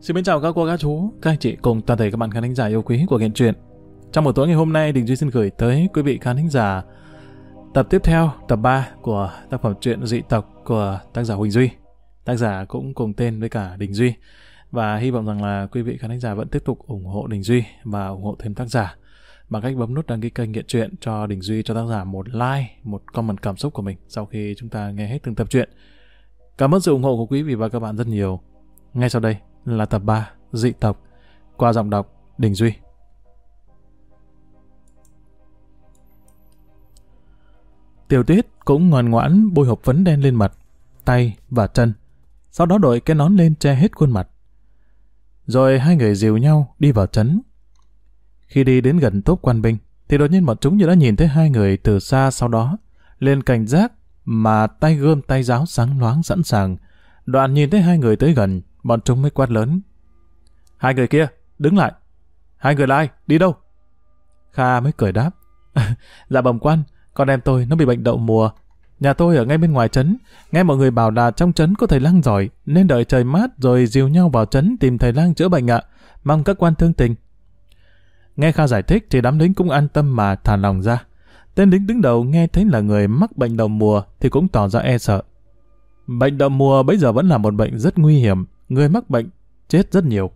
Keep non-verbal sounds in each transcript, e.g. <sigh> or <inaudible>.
Xin mến chào các cô, các chú, các anh chị cùng toàn thể các bạn khán thính giả yêu quý của Kiện Truyện. Trong buổi tối ngày hôm nay, Đình Duy xin gửi tới quý vị khán thính giả tập tiếp theo, tập 3 của tác phẩm truyện dị tộc của tác giả Huỳnh Duy. Tác giả cũng cùng tên với cả Đình Duy. Và hy vọng rằng là quý vị khán thính giả vẫn tiếp tục ủng hộ Đình Duy và ủng hộ thêm tác giả bằng cách bấm nút đăng ký kênh Nghiện Truyện cho Đình Duy cho tác giả một like, một comment cảm xúc của mình sau khi chúng ta nghe hết từng tập truyện. Cảm ơn sự ủng hộ của quý vị và các bạn rất nhiều. Ngay sau đây là tập 3 Dị tộc qua giọng đọc Đình Duy. Tiểu Tuyết cũng ngoan ngoãn bôi hộp phấn đen lên mặt, tay và chân. Sau đó đội cái nón lên che hết khuôn mặt. Rồi hai người dìu nhau đi vào trấn. Khi đi đến gần tốp quan binh, thì đột nhiên bọn chúng như đã nhìn thấy hai người từ xa sau đó, lên cảnh giác mà tay gươm tay giáo sáng loáng sẵn sàng. Đoạn nhìn thấy hai người tới gần, bọn chúng mới quát lớn. Hai người kia, đứng lại. Hai người là ai? Đi đâu? Kha mới cười đáp. <laughs> dạ bẩm quan, con em tôi nó bị bệnh đậu mùa. Nhà tôi ở ngay bên ngoài trấn, nghe mọi người bảo là trong trấn có thầy lang giỏi, nên đợi trời mát rồi dìu nhau vào trấn tìm thầy lang chữa bệnh ạ. Mong các quan thương tình. Nghe Kha giải thích thì đám lính cũng an tâm mà thả lòng ra. Tên lính đứng đầu nghe thấy là người mắc bệnh đậu mùa thì cũng tỏ ra e sợ. Bệnh đậu mùa bây giờ vẫn là một bệnh rất nguy hiểm, người mắc bệnh chết rất nhiều.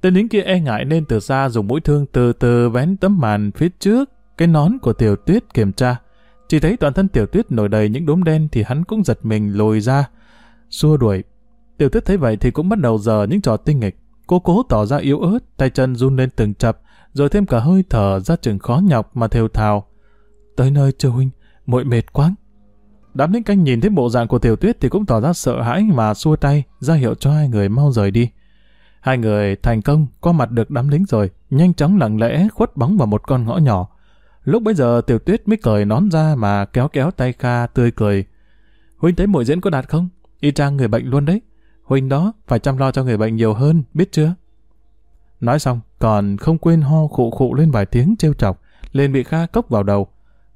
Tên lính kia e ngại nên từ xa dùng mũi thương từ từ vén tấm màn phía trước cái nón của tiểu tuyết kiểm tra. Chỉ thấy toàn thân tiểu tuyết nổi đầy những đốm đen thì hắn cũng giật mình lùi ra, xua đuổi. Tiểu tuyết thấy vậy thì cũng bắt đầu giờ những trò tinh nghịch. Cô cố tỏ ra yếu ớt, tay chân run lên từng chập, rồi thêm cả hơi thở ra chừng khó nhọc mà thều thào. Tới nơi chưa huynh, muội mệt quá. Đám lính canh nhìn thấy bộ dạng của tiểu tuyết thì cũng tỏ ra sợ hãi mà xua tay, ra hiệu cho hai người mau rời đi. Hai người thành công qua mặt được đám lính rồi, nhanh chóng lặng lẽ khuất bóng vào một con ngõ nhỏ. Lúc bấy giờ tiểu tuyết mới cởi nón ra mà kéo kéo tay Kha tươi cười. Huynh thấy mỗi diễn có đạt không? Y chang người bệnh luôn đấy. Huynh đó phải chăm lo cho người bệnh nhiều hơn, biết chưa? Nói xong, còn không quên ho khụ khụ lên vài tiếng trêu chọc, lên bị Kha cốc vào đầu.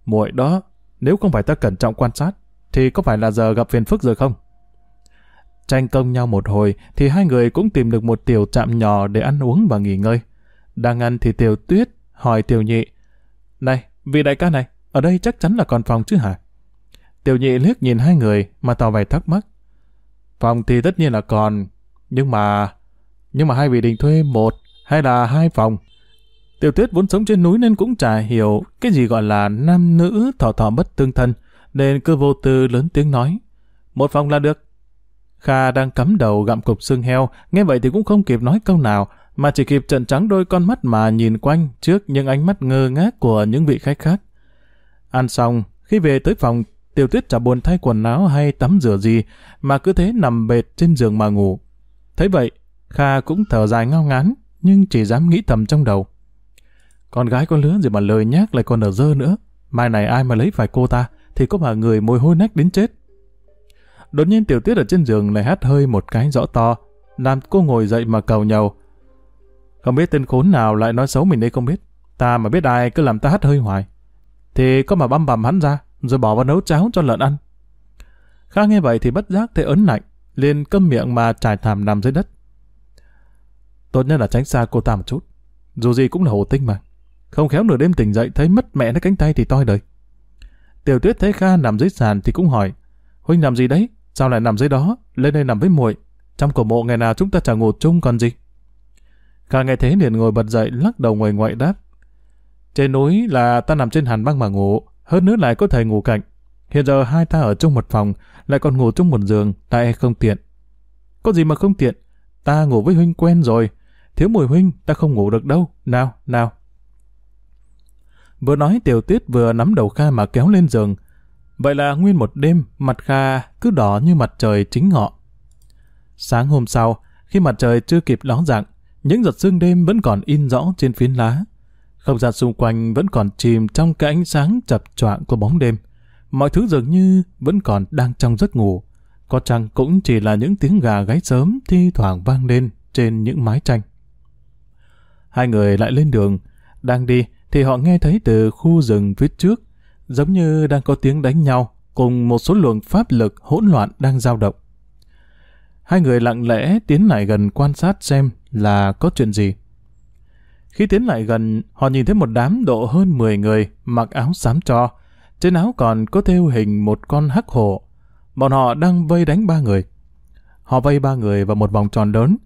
Muội đó, nếu không phải ta cẩn trọng quan sát, thì có phải là giờ gặp phiền phức rồi không? Tranh công nhau một hồi thì hai người cũng tìm được một tiểu trạm nhỏ để ăn uống và nghỉ ngơi. Đang ăn thì tiểu tuyết hỏi tiểu nhị. Này, vị đại ca này, ở đây chắc chắn là còn phòng chứ hả? Tiểu nhị liếc nhìn hai người mà tỏ vẻ thắc mắc. Phòng thì tất nhiên là còn, nhưng mà... Nhưng mà hai vị định thuê một hay là hai phòng? Tiểu tuyết vốn sống trên núi nên cũng chả hiểu cái gì gọi là nam nữ thọ thọ bất tương thân, nên cứ vô tư lớn tiếng nói. Một phòng là được. Kha đang cắm đầu gặm cục xương heo, nghe vậy thì cũng không kịp nói câu nào, mà chỉ kịp trận trắng đôi con mắt mà nhìn quanh trước những ánh mắt ngơ ngác của những vị khách khác. Ăn xong, khi về tới phòng, tiểu tuyết chả buồn thay quần áo hay tắm rửa gì, mà cứ thế nằm bệt trên giường mà ngủ. Thấy vậy, Kha cũng thở dài ngao ngán, nhưng chỉ dám nghĩ thầm trong đầu. Con gái con lứa gì mà lời nhắc lại còn ở dơ nữa. Mai này ai mà lấy phải cô ta, thì có mà người môi hôi nách đến chết. Đột nhiên tiểu tuyết ở trên giường lại hát hơi một cái rõ to, làm cô ngồi dậy mà cầu nhau. Không biết tên khốn nào lại nói xấu mình đây không biết. Ta mà biết ai cứ làm ta hát hơi hoài. Thì có mà băm bằm hắn ra, rồi bỏ vào nấu cháo cho lợn ăn. Kha nghe vậy thì bất giác thấy ớn lạnh, liền câm miệng mà trải thảm nằm dưới đất. Tốt nhất là tránh xa cô ta một chút. Dù gì cũng là hồ tinh mà. Không khéo nửa đêm tỉnh dậy thấy mất mẹ nó cánh tay thì toi đời. Tiểu tuyết thấy Kha nằm dưới sàn thì cũng hỏi. Huynh làm gì đấy? Sao lại nằm dưới đó? Lên đây nằm với muội. Trong cổ mộ ngày nào chúng ta chẳng ngủ chung còn gì? Kha nghe thế liền ngồi bật dậy lắc đầu ngoài ngoại đáp. Trên núi là ta nằm trên hàn băng mà ngủ. Hơn nữa lại có thầy ngủ cạnh. Hiện giờ hai ta ở chung một phòng, lại còn ngủ chung một giường, tại e không tiện. Có gì mà không tiện? Ta ngủ với huynh quen rồi. Thiếu mùi huynh, ta không ngủ được đâu. Nào, nào. Vừa nói tiểu tuyết vừa nắm đầu Kha mà kéo lên giường. Vậy là nguyên một đêm, mặt Kha cứ đỏ như mặt trời chính ngọ. Sáng hôm sau, khi mặt trời chưa kịp ló dạng, những giọt sương đêm vẫn còn in rõ trên phiến lá. Không gian xung quanh vẫn còn chìm trong cái ánh sáng chập choạng của bóng đêm. Mọi thứ dường như vẫn còn đang trong giấc ngủ. Có chăng cũng chỉ là những tiếng gà gáy sớm thi thoảng vang lên trên những mái tranh. Hai người lại lên đường. Đang đi thì họ nghe thấy từ khu rừng phía trước giống như đang có tiếng đánh nhau cùng một số luồng pháp lực hỗn loạn đang dao động. hai người lặng lẽ tiến lại gần quan sát xem là có chuyện gì. Khi tiến lại gần, họ nhìn thấy một đám độ hơn 10 người mặc áo xám cho. Trên áo còn có thêu hình một con hắc hổ. Bọn họ đang vây đánh ba người. Họ vây ba người vào một vòng tròn lớn.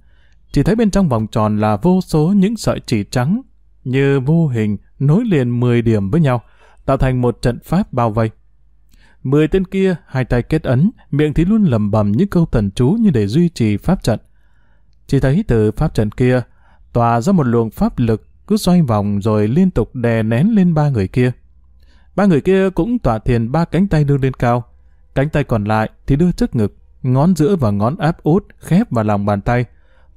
Chỉ thấy bên trong vòng tròn là vô số những sợi chỉ trắng, như vô hình nối liền 10 điểm với nhau, tạo thành một trận pháp bao vây. Mười tên kia, hai tay kết ấn, miệng thì luôn lầm bầm những câu thần chú như để duy trì pháp trận. Chỉ thấy từ pháp trận kia, tỏa ra một luồng pháp lực cứ xoay vòng rồi liên tục đè nén lên ba người kia. Ba người kia cũng tỏa thiền ba cánh tay đưa lên cao. Cánh tay còn lại thì đưa trước ngực, ngón giữa và ngón áp út khép vào lòng bàn tay.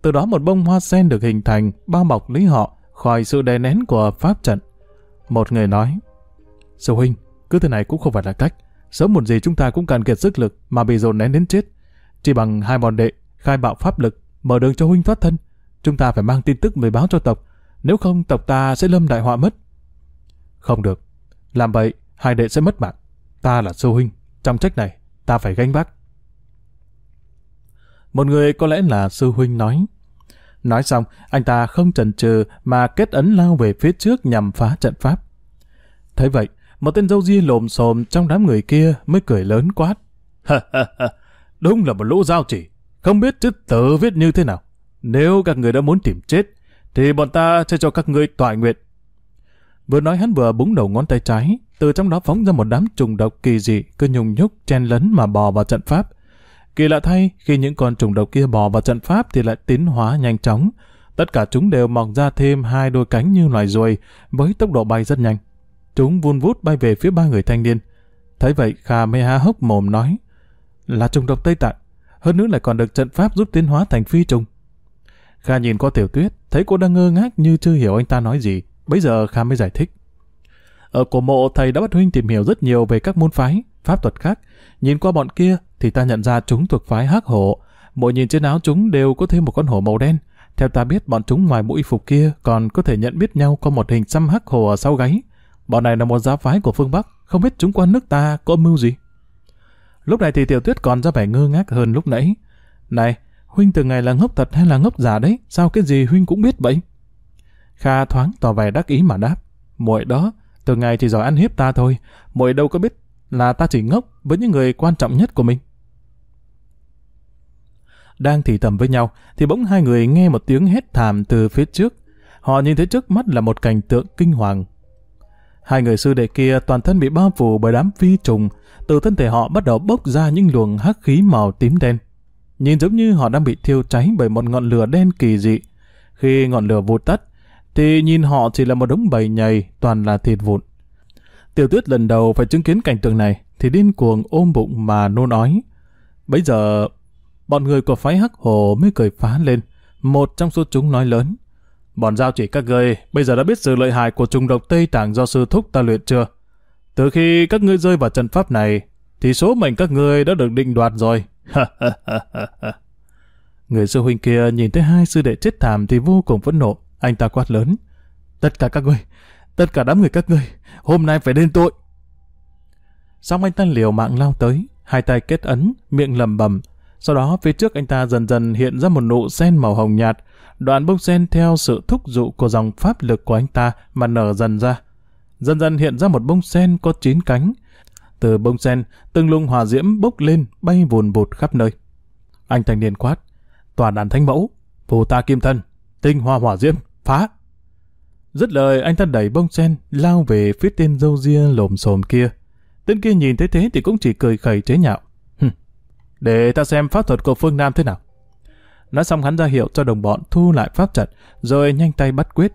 Từ đó một bông hoa sen được hình thành bao bọc lấy họ khỏi sự đè nén của pháp trận. Một người nói, Sư huynh, cứ thế này cũng không phải là cách. Sớm muộn gì chúng ta cũng cần kiệt sức lực mà bị dồn nén đến chết. Chỉ bằng hai bọn đệ, khai bạo pháp lực, mở đường cho huynh thoát thân. Chúng ta phải mang tin tức về báo cho tộc, nếu không tộc ta sẽ lâm đại họa mất. Không được, làm vậy hai đệ sẽ mất mạng. Ta là sư huynh, trong trách này ta phải gánh vác. Một người có lẽ là sư huynh nói. Nói xong, anh ta không chần chừ mà kết ấn lao về phía trước nhằm phá trận pháp. Thấy vậy, một tên dâu ria lồm xồm trong đám người kia mới cười lớn quát. <laughs> Đúng là một lũ giao chỉ, không biết chữ tớ viết như thế nào. Nếu các người đã muốn tìm chết, thì bọn ta sẽ cho các ngươi tọa nguyện. Vừa nói hắn vừa búng đầu ngón tay trái, từ trong đó phóng ra một đám trùng độc kỳ dị, cứ nhung nhúc, chen lấn mà bò vào trận pháp. Kỳ lạ thay, khi những con trùng độc kia bò vào trận pháp thì lại tiến hóa nhanh chóng. Tất cả chúng đều mọc ra thêm hai đôi cánh như loài ruồi, với tốc độ bay rất nhanh. Chúng vun vút bay về phía ba người thanh niên. Thấy vậy, Kha mê ha hốc mồm nói, là trùng độc Tây Tạng, hơn nữa lại còn được trận pháp giúp tiến hóa thành phi trùng. Kha nhìn qua tiểu tuyết, thấy cô đang ngơ ngác như chưa hiểu anh ta nói gì. Bây giờ Kha mới giải thích. Ở cổ mộ thầy đã bắt huynh tìm hiểu rất nhiều về các môn phái, pháp thuật khác. Nhìn qua bọn kia thì ta nhận ra chúng thuộc phái hắc hổ. Mỗi nhìn trên áo chúng đều có thêm một con hổ màu đen. Theo ta biết bọn chúng ngoài mũi phục kia còn có thể nhận biết nhau có một hình xăm hắc hổ ở sau gáy. Bọn này là một giáo phái của phương Bắc, không biết chúng qua nước ta có mưu gì. Lúc này thì tiểu tuyết còn ra vẻ ngơ ngác hơn lúc nãy. Này, huynh từ ngày là ngốc thật hay là ngốc giả đấy, sao cái gì huynh cũng biết vậy? Kha thoáng tỏ vẻ đắc ý mà đáp. Muội đó, từ ngày chỉ giỏi ăn hiếp ta thôi, muội đâu có biết là ta chỉ ngốc với những người quan trọng nhất của mình. Đang thì tầm với nhau, thì bỗng hai người nghe một tiếng hét thảm từ phía trước. Họ nhìn thấy trước mắt là một cảnh tượng kinh hoàng. Hai người sư đệ kia toàn thân bị bao phủ bởi đám vi trùng, từ thân thể họ bắt đầu bốc ra những luồng hắc khí màu tím đen. Nhìn giống như họ đang bị thiêu cháy bởi một ngọn lửa đen kỳ dị. Khi ngọn lửa vụt tắt, thì nhìn họ chỉ là một đống bầy nhầy, toàn là thịt vụn. Tiểu tuyết lần đầu phải chứng kiến cảnh tượng này, thì điên cuồng ôm bụng mà nôn ói. Bây giờ, bọn người của phái Hắc Hồ mới cười phá lên. Một trong số chúng nói lớn. Bọn giao chỉ các ngươi bây giờ đã biết sự lợi hại của trùng độc Tây Tạng do sư thúc ta luyện chưa? Từ khi các ngươi rơi vào trận pháp này, thì số mệnh các ngươi đã được định đoạt rồi. <laughs> Người sư huynh kia nhìn thấy hai sư đệ chết thảm thì vô cùng phẫn nộ. Anh ta quát lớn. Tất cả các ngươi, tất cả đám người các ngươi, hôm nay phải đền tội. Xong anh ta liều mạng lao tới, hai tay kết ấn, miệng lầm bầm. Sau đó phía trước anh ta dần dần hiện ra một nụ sen màu hồng nhạt, đoạn bông sen theo sự thúc dụ của dòng pháp lực của anh ta mà nở dần ra. Dần dần hiện ra một bông sen có chín cánh. Từ bông sen, từng lung hòa diễm bốc lên, bay vùn vụt khắp nơi. Anh thanh niên quát, tòa đàn thánh mẫu, phù ta kim thân, tinh hoa hỏa diễm, phá. Dứt lời anh ta đẩy bông sen, lao về phía tên dâu ria lồm xồm kia. Tên kia nhìn thấy thế thì cũng chỉ cười khẩy chế nhạo. Để ta xem pháp thuật của phương Nam thế nào. Nói xong hắn ra hiệu cho đồng bọn thu lại pháp trận, rồi nhanh tay bắt quyết.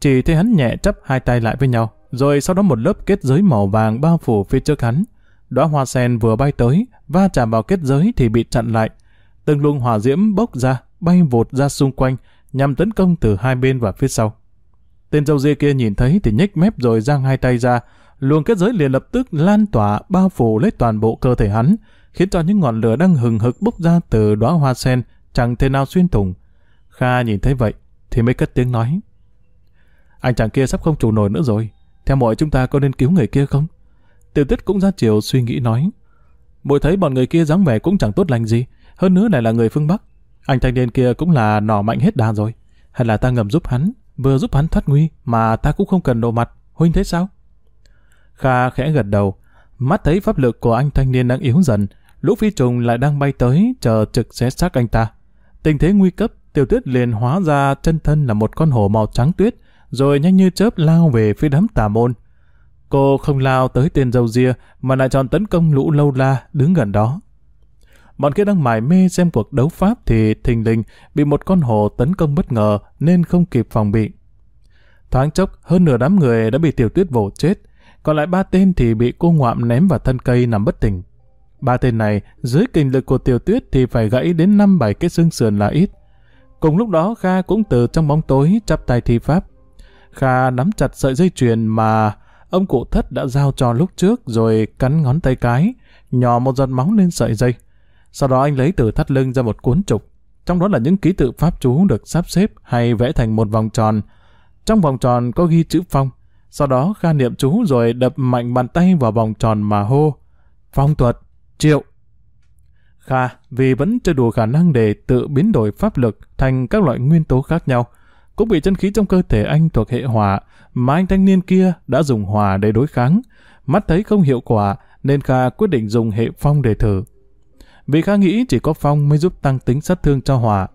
Chỉ thấy hắn nhẹ chấp hai tay lại với nhau, rồi sau đó một lớp kết giới màu vàng bao phủ phía trước hắn. Đóa hoa sen vừa bay tới, va chạm vào kết giới thì bị chặn lại. Từng luồng hỏa diễm bốc ra, bay vụt ra xung quanh, nhằm tấn công từ hai bên và phía sau. Tên dâu dê kia nhìn thấy thì nhếch mép rồi giang hai tay ra, luồng kết giới liền lập tức lan tỏa bao phủ lấy toàn bộ cơ thể hắn, khiến cho những ngọn lửa đang hừng hực bốc ra từ đóa hoa sen chẳng thể nào xuyên thủng. Kha nhìn thấy vậy thì mới cất tiếng nói. Anh chàng kia sắp không trụ nổi nữa rồi. Theo mọi chúng ta có nên cứu người kia không? Tiểu tuyết cũng ra chiều suy nghĩ nói. Mội thấy bọn người kia dáng vẻ cũng chẳng tốt lành gì. Hơn nữa lại là người phương Bắc. Anh thanh niên kia cũng là nỏ mạnh hết đà rồi. Hay là ta ngầm giúp hắn, vừa giúp hắn thoát nguy mà ta cũng không cần độ mặt. Huynh thấy sao? Kha khẽ gật đầu. Mắt thấy pháp lực của anh thanh niên đang yếu dần. Lũ phi trùng lại đang bay tới chờ trực xé xác anh ta. Tình thế nguy cấp, tiểu tuyết liền hóa ra chân thân là một con hổ màu trắng tuyết, rồi nhanh như chớp lao về phía đám tà môn. Cô không lao tới tên dâu ria, mà lại chọn tấn công lũ lâu la đứng gần đó. Bọn kia đang mải mê xem cuộc đấu pháp thì thình lình bị một con hổ tấn công bất ngờ nên không kịp phòng bị. Thoáng chốc, hơn nửa đám người đã bị tiểu tuyết vồ chết, còn lại ba tên thì bị cô ngoạm ném vào thân cây nằm bất tỉnh. Ba tên này, dưới kinh lực của tiểu tuyết thì phải gãy đến năm bảy cái xương sườn là ít. Cùng lúc đó Kha cũng từ trong bóng tối chắp tay thi pháp. Kha nắm chặt sợi dây chuyền mà ông cụ thất đã giao cho lúc trước rồi cắn ngón tay cái, nhỏ một giọt máu lên sợi dây. Sau đó anh lấy từ thắt lưng ra một cuốn trục. Trong đó là những ký tự pháp chú được sắp xếp hay vẽ thành một vòng tròn. Trong vòng tròn có ghi chữ phong. Sau đó Kha niệm chú rồi đập mạnh bàn tay vào vòng tròn mà hô. Phong thuật, triệu. Kha vì vẫn chưa đủ khả năng để tự biến đổi pháp lực thành các loại nguyên tố khác nhau, cũng bị chân khí trong cơ thể anh thuộc hệ hỏa, mà anh thanh niên kia đã dùng hỏa để đối kháng. Mắt thấy không hiệu quả, nên Kha quyết định dùng hệ phong để thử. Vì Kha nghĩ chỉ có phong mới giúp tăng tính sát thương cho hỏa.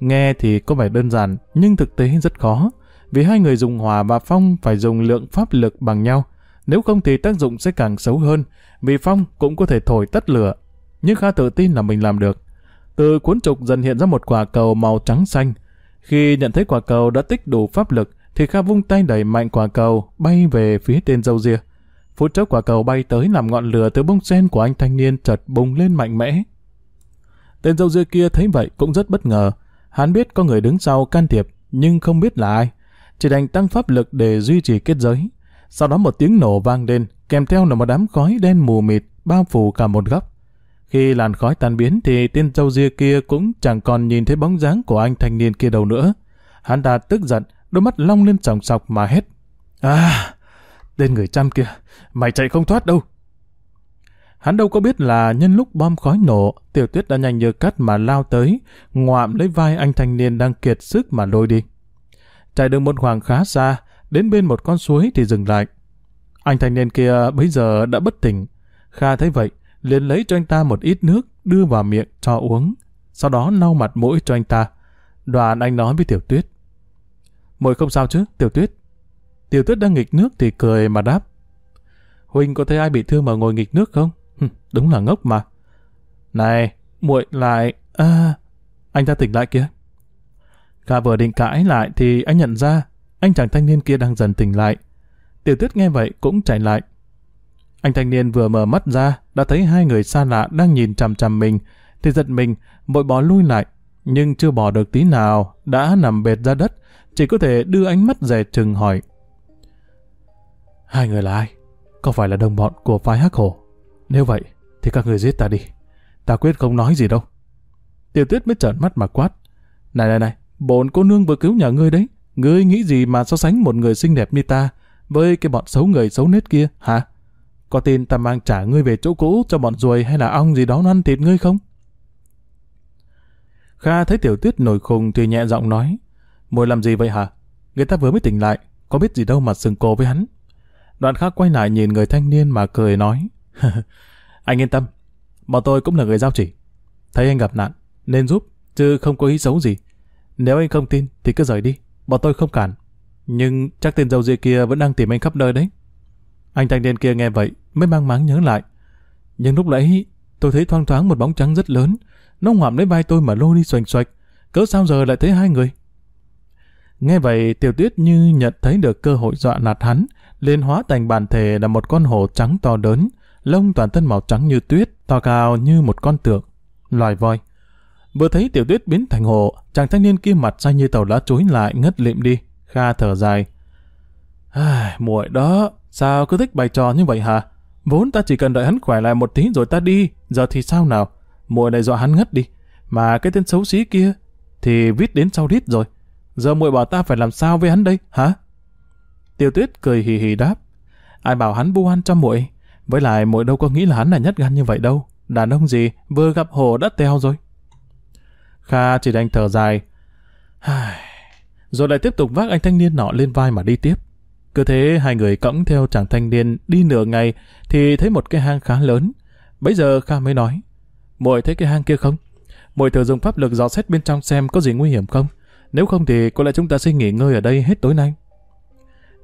Nghe thì có vẻ đơn giản, nhưng thực tế rất khó. Vì hai người dùng hỏa và phong phải dùng lượng pháp lực bằng nhau. Nếu không thì tác dụng sẽ càng xấu hơn, vì phong cũng có thể thổi tắt lửa. Nhưng Kha tự tin là mình làm được. Từ cuốn trục dần hiện ra một quả cầu màu trắng xanh. Khi nhận thấy quả cầu đã tích đủ pháp lực, thì Kha vung tay đẩy mạnh quả cầu bay về phía tên dâu ria. Phút chốc quả cầu bay tới làm ngọn lửa từ bông sen của anh thanh niên chợt bùng lên mạnh mẽ. Tên dâu ria kia thấy vậy cũng rất bất ngờ. Hắn biết có người đứng sau can thiệp, nhưng không biết là ai. Chỉ đành tăng pháp lực để duy trì kết giới. Sau đó một tiếng nổ vang lên, kèm theo là một đám khói đen mù mịt bao phủ cả một góc. Khi làn khói tan biến thì tên dâu ria kia cũng chẳng còn nhìn thấy bóng dáng của anh thanh niên kia đâu nữa. Hắn ta tức giận, đôi mắt long lên sòng sọc mà hét. À, tên người chăm kia, mày chạy không thoát đâu. Hắn đâu có biết là nhân lúc bom khói nổ, tiểu tuyết đã nhanh như cắt mà lao tới, ngoạm lấy vai anh thanh niên đang kiệt sức mà lôi đi. Chạy được một khoảng khá xa, đến bên một con suối thì dừng lại. Anh thanh niên kia bây giờ đã bất tỉnh. Kha thấy vậy, liền lấy cho anh ta một ít nước đưa vào miệng cho uống. Sau đó lau mặt mũi cho anh ta. Đoàn anh nói với Tiểu Tuyết. Mội không sao chứ, Tiểu Tuyết. Tiểu Tuyết đang nghịch nước thì cười mà đáp. Huynh có thấy ai bị thương mà ngồi nghịch nước không? đúng là ngốc mà. Này, muội lại... À, anh ta tỉnh lại kìa. Kha vừa định cãi lại thì anh nhận ra anh chàng thanh niên kia đang dần tỉnh lại. Tiểu tuyết nghe vậy cũng chạy lại. Anh thanh niên vừa mở mắt ra đã thấy hai người xa lạ đang nhìn chằm chằm mình thì giật mình vội bỏ lui lại nhưng chưa bỏ được tí nào đã nằm bệt ra đất chỉ có thể đưa ánh mắt dè chừng hỏi Hai người là ai? Có phải là đồng bọn của phái hắc hổ? Nếu vậy, thì các người giết ta đi. Ta quyết không nói gì đâu. Tiểu tuyết mới trợn mắt mà quát. Này này này, bổn cô nương vừa cứu nhà ngươi đấy. Ngươi nghĩ gì mà so sánh một người xinh đẹp như ta với cái bọn xấu người xấu nết kia, hả? Có tin ta mang trả ngươi về chỗ cũ cho bọn ruồi hay là ong gì đó nó ăn thịt ngươi không? Kha thấy tiểu tuyết nổi khùng thì nhẹ giọng nói. Mùi làm gì vậy hả? Người ta vừa mới tỉnh lại, có biết gì đâu mà sừng cổ với hắn. Đoạn khác quay lại nhìn người thanh niên mà cười nói. <laughs> anh yên tâm, bọn tôi cũng là người giao chỉ. Thấy anh gặp nạn, nên giúp, chứ không có ý xấu gì. Nếu anh không tin, thì cứ rời đi, bọn tôi không cản. Nhưng chắc tên dâu dịa kia vẫn đang tìm anh khắp nơi đấy. Anh thanh niên kia nghe vậy, mới mang máng nhớ lại. Nhưng lúc nãy, tôi thấy thoang thoáng một bóng trắng rất lớn. Nó ngoạm lấy vai tôi mà lôi đi xoành xoạch. Cỡ sao giờ lại thấy hai người? Nghe vậy, tiểu tuyết như nhận thấy được cơ hội dọa nạt hắn, liền hóa thành bản thể là một con hổ trắng to lớn, lông toàn thân màu trắng như tuyết, to cao như một con tượng, loài voi. Vừa thấy tiểu tuyết biến thành hổ, chàng thanh niên kia mặt xanh như tàu lá chuối lại ngất lịm đi, kha thở dài. Ai, muội đó, sao cứ thích bày trò như vậy hả? Vốn ta chỉ cần đợi hắn khỏe lại một tí rồi ta đi, giờ thì sao nào? Muội này dọa hắn ngất đi, mà cái tên xấu xí kia thì viết đến sau đít rồi. Giờ muội bảo ta phải làm sao với hắn đây, hả? Tiêu Tuyết cười hì hì đáp. Ai bảo hắn bu ăn cho muội? Với lại muội đâu có nghĩ là hắn là nhất gan như vậy đâu. Đàn ông gì vừa gặp hổ đã teo rồi. Kha chỉ đành thở dài. Rồi lại tiếp tục vác anh thanh niên nọ lên vai mà đi tiếp. Cứ thế hai người cõng theo chàng thanh niên đi nửa ngày thì thấy một cái hang khá lớn. Bây giờ Kha mới nói. Muội thấy cái hang kia không? Muội thử dùng pháp lực dò xét bên trong xem có gì nguy hiểm không? Nếu không thì có lẽ chúng ta sẽ nghỉ ngơi ở đây hết tối nay.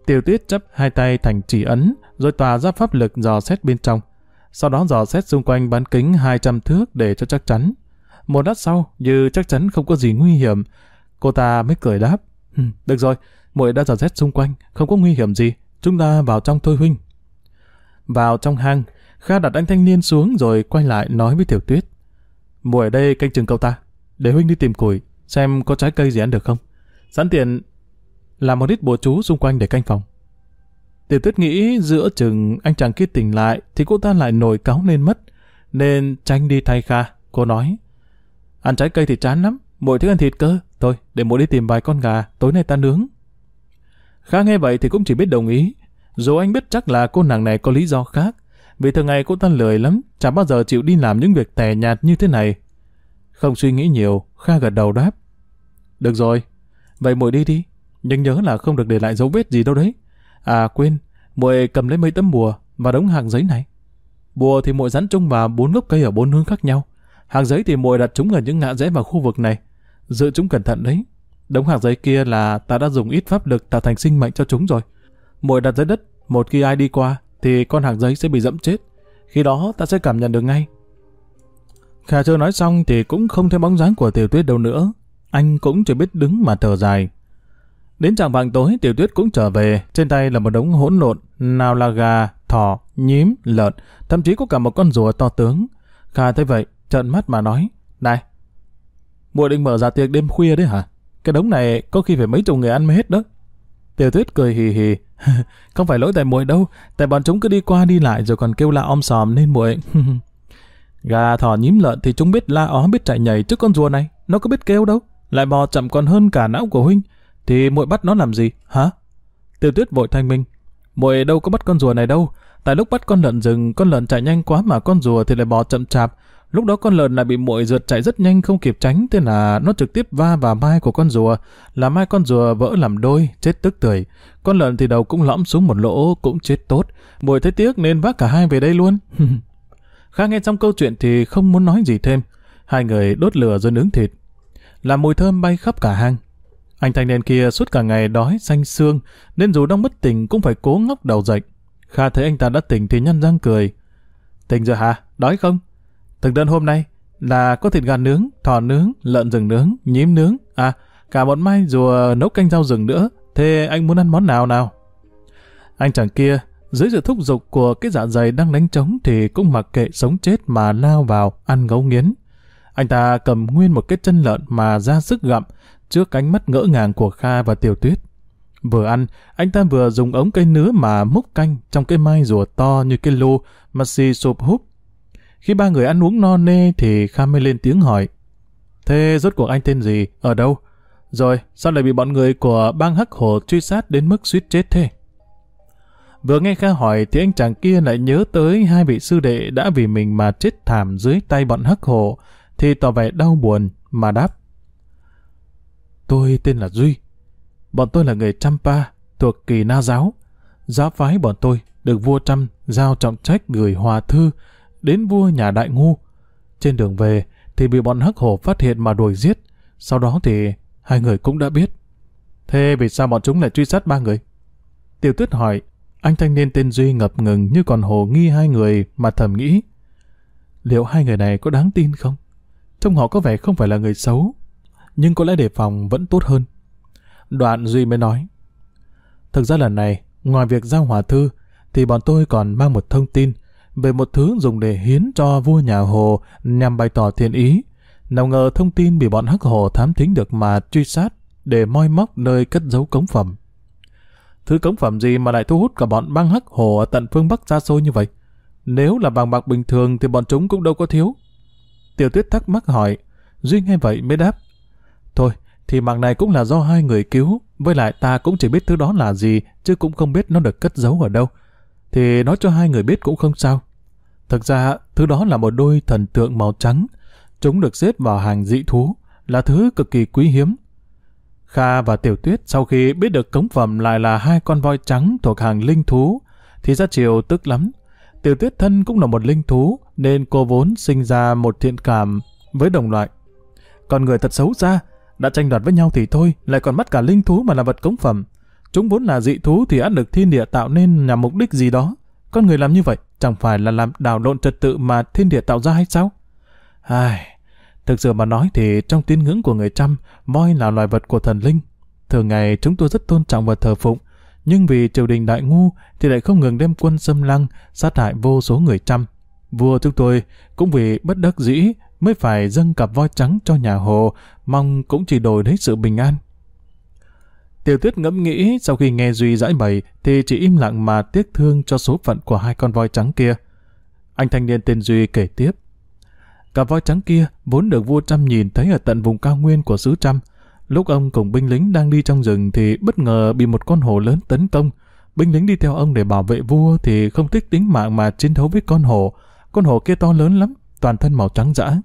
Tiểu tuyết chấp hai tay thành chỉ ấn, rồi tòa ra pháp lực dò xét bên trong. Sau đó dò xét xung quanh bán kính 200 thước để cho chắc chắn. Một lát sau, như chắc chắn không có gì nguy hiểm, cô ta mới cười đáp. Ừ, được rồi, muội đã dò xét xung quanh, không có nguy hiểm gì. Chúng ta vào trong thôi huynh. Vào trong hang, Kha đặt anh thanh niên xuống rồi quay lại nói với Tiểu Tuyết. Muội ở đây canh chừng cậu ta, để huynh đi tìm củi, xem có trái cây gì ăn được không. Sẵn tiện làm một ít bùa chú xung quanh để canh phòng. Tiểu tuyết nghĩ giữa chừng anh chàng kia tỉnh lại thì cô ta lại nổi cáu lên mất. Nên tranh đi thay Kha. Cô nói, ăn trái cây thì chán lắm, mỗi thứ ăn thịt cơ. Thôi, để mỗi đi tìm vài con gà, tối nay ta nướng. Kha nghe vậy thì cũng chỉ biết đồng ý. Dù anh biết chắc là cô nàng này có lý do khác. Vì thường ngày cô ta lười lắm, chẳng bao giờ chịu đi làm những việc tẻ nhạt như thế này. Không suy nghĩ nhiều, Kha gật đầu đáp. Được rồi, vậy muội đi đi, nhưng nhớ là không được để lại dấu vết gì đâu đấy. À quên, muội cầm lấy mấy tấm bùa và đống hàng giấy này. Bùa thì muội rắn chung vào bốn gốc cây ở bốn hướng khác nhau. Hàng giấy thì muội đặt chúng ở những ngã rẽ vào khu vực này. Giữ chúng cẩn thận đấy. Đống hàng giấy kia là ta đã dùng ít pháp lực tạo thành sinh mệnh cho chúng rồi. mỗi đặt dưới đất, một khi ai đi qua thì con hàng giấy sẽ bị dẫm chết. Khi đó ta sẽ cảm nhận được ngay. Khả chưa nói xong thì cũng không thấy bóng dáng của tiểu tuyết đâu nữa. Anh cũng chỉ biết đứng mà thở dài. Đến trạng vàng tối, tiểu tuyết cũng trở về, trên tay là một đống hỗn lộn, nào là gà, thỏ, nhím, lợn, thậm chí có cả một con rùa to tướng. Kha thấy vậy, trợn mắt mà nói, này, muội định mở ra tiệc đêm khuya đấy hả? Cái đống này có khi phải mấy chục người ăn mới hết đó. Tiểu tuyết cười hì hì, <laughs> không phải lỗi tại muội đâu, tại bọn chúng cứ đi qua đi lại rồi còn kêu la om sòm nên muội. <laughs> Gà, thỏ, nhím, lợn thì chúng biết la ó biết chạy nhảy trước con rùa này, nó có biết kêu đâu, lại bò chậm còn hơn cả não của huynh thì muội bắt nó làm gì, hả? Tiểu tuyết vội thanh minh. Muội đâu có bắt con rùa này đâu. Tại lúc bắt con lợn rừng, con lợn chạy nhanh quá mà con rùa thì lại bò chậm chạp. Lúc đó con lợn lại bị muội rượt chạy rất nhanh không kịp tránh, thế là nó trực tiếp va vào mai của con rùa, làm mai con rùa vỡ làm đôi, chết tức tưởi. Con lợn thì đầu cũng lõm xuống một lỗ, cũng chết tốt. Muội thấy tiếc nên vác cả hai về đây luôn. <laughs> Kha nghe xong câu chuyện thì không muốn nói gì thêm. Hai người đốt lửa rồi nướng thịt. Làm mùi thơm bay khắp cả hang. Anh thanh niên kia suốt cả ngày đói xanh xương, nên dù đang bất tỉnh cũng phải cố ngóc đầu dậy. Kha thấy anh ta đã tỉnh thì nhăn răng cười. Tỉnh rồi hả? Đói không? Thực đơn hôm nay là có thịt gà nướng, thỏ nướng, lợn rừng nướng, nhím nướng, à, cả một mai rùa nấu canh rau rừng nữa. Thế anh muốn ăn món nào nào? Anh chàng kia, dưới sự thúc giục của cái dạ dày đang đánh trống thì cũng mặc kệ sống chết mà lao vào, ăn ngấu nghiến. Anh ta cầm nguyên một cái chân lợn mà ra sức gặm, trước ánh mắt ngỡ ngàng của Kha và Tiểu Tuyết. Vừa ăn, anh ta vừa dùng ống cây nứa mà múc canh trong cái mai rùa to như cái lô mà xì sụp húp. Khi ba người ăn uống no nê thì Kha mới lên tiếng hỏi. Thế rốt cuộc anh tên gì? Ở đâu? Rồi, sao lại bị bọn người của bang Hắc Hồ truy sát đến mức suýt chết thế? Vừa nghe Kha hỏi thì anh chàng kia lại nhớ tới hai vị sư đệ đã vì mình mà chết thảm dưới tay bọn Hắc Hồ, thì tỏ vẻ đau buồn mà đáp. Tôi tên là Duy. Bọn tôi là người Champa, thuộc kỳ na giáo. Giáo phái bọn tôi được vua Trăm giao trọng trách gửi hòa thư đến vua nhà Đại Ngu. Trên đường về thì bị bọn Hắc Hổ phát hiện mà đuổi giết. Sau đó thì hai người cũng đã biết. Thế vì sao bọn chúng lại truy sát ba người? Tiểu tuyết hỏi, anh thanh niên tên Duy ngập ngừng như còn hồ nghi hai người mà thầm nghĩ. Liệu hai người này có đáng tin không? Trông họ có vẻ không phải là người xấu, nhưng có lẽ đề phòng vẫn tốt hơn. Đoạn Duy mới nói, Thực ra lần này, ngoài việc giao hòa thư, thì bọn tôi còn mang một thông tin về một thứ dùng để hiến cho vua nhà Hồ nhằm bày tỏ thiện ý. Nào ngờ thông tin bị bọn Hắc Hồ thám thính được mà truy sát để moi móc nơi cất giấu cống phẩm. Thứ cống phẩm gì mà lại thu hút cả bọn băng Hắc Hồ ở tận phương Bắc xa xôi như vậy? Nếu là vàng bạc bình thường thì bọn chúng cũng đâu có thiếu. Tiểu tuyết thắc mắc hỏi, Duy nghe vậy mới đáp. Thôi, thì mạng này cũng là do hai người cứu, với lại ta cũng chỉ biết thứ đó là gì, chứ cũng không biết nó được cất giấu ở đâu. Thì nói cho hai người biết cũng không sao. Thực ra, thứ đó là một đôi thần tượng màu trắng. Chúng được xếp vào hàng dị thú, là thứ cực kỳ quý hiếm. Kha và Tiểu Tuyết sau khi biết được cống phẩm lại là hai con voi trắng thuộc hàng linh thú, thì ra chiều tức lắm. Tiểu Tuyết thân cũng là một linh thú, nên cô vốn sinh ra một thiện cảm với đồng loại. Còn người thật xấu ra, đã tranh đoạt với nhau thì thôi, lại còn bắt cả linh thú mà là vật cống phẩm. Chúng vốn là dị thú thì ăn được thiên địa tạo nên nhằm mục đích gì đó. Con người làm như vậy, chẳng phải là làm đảo lộn trật tự mà thiên địa tạo ra hay sao? Ai... Thực sự mà nói thì trong tín ngưỡng của người trăm, voi là loài vật của thần linh. Thường ngày chúng tôi rất tôn trọng và thờ phụng, nhưng vì triều đình đại ngu thì lại không ngừng đem quân xâm lăng, sát hại vô số người trăm. Vua chúng tôi cũng vì bất đắc dĩ mới phải dâng cặp voi trắng cho nhà Hồ, mong cũng chỉ đổi lấy sự bình an. Tiểu tuyết ngẫm nghĩ sau khi nghe Duy giải bày thì chỉ im lặng mà tiếc thương cho số phận của hai con voi trắng kia. Anh thanh niên tên Duy kể tiếp. Cả voi trắng kia vốn được vua Trăm nhìn thấy ở tận vùng cao nguyên của xứ Trăm. Lúc ông cùng binh lính đang đi trong rừng thì bất ngờ bị một con hổ lớn tấn công. Binh lính đi theo ông để bảo vệ vua thì không thích tính mạng mà chiến đấu với con hổ. Con hổ kia to lớn lắm, toàn thân màu trắng dã.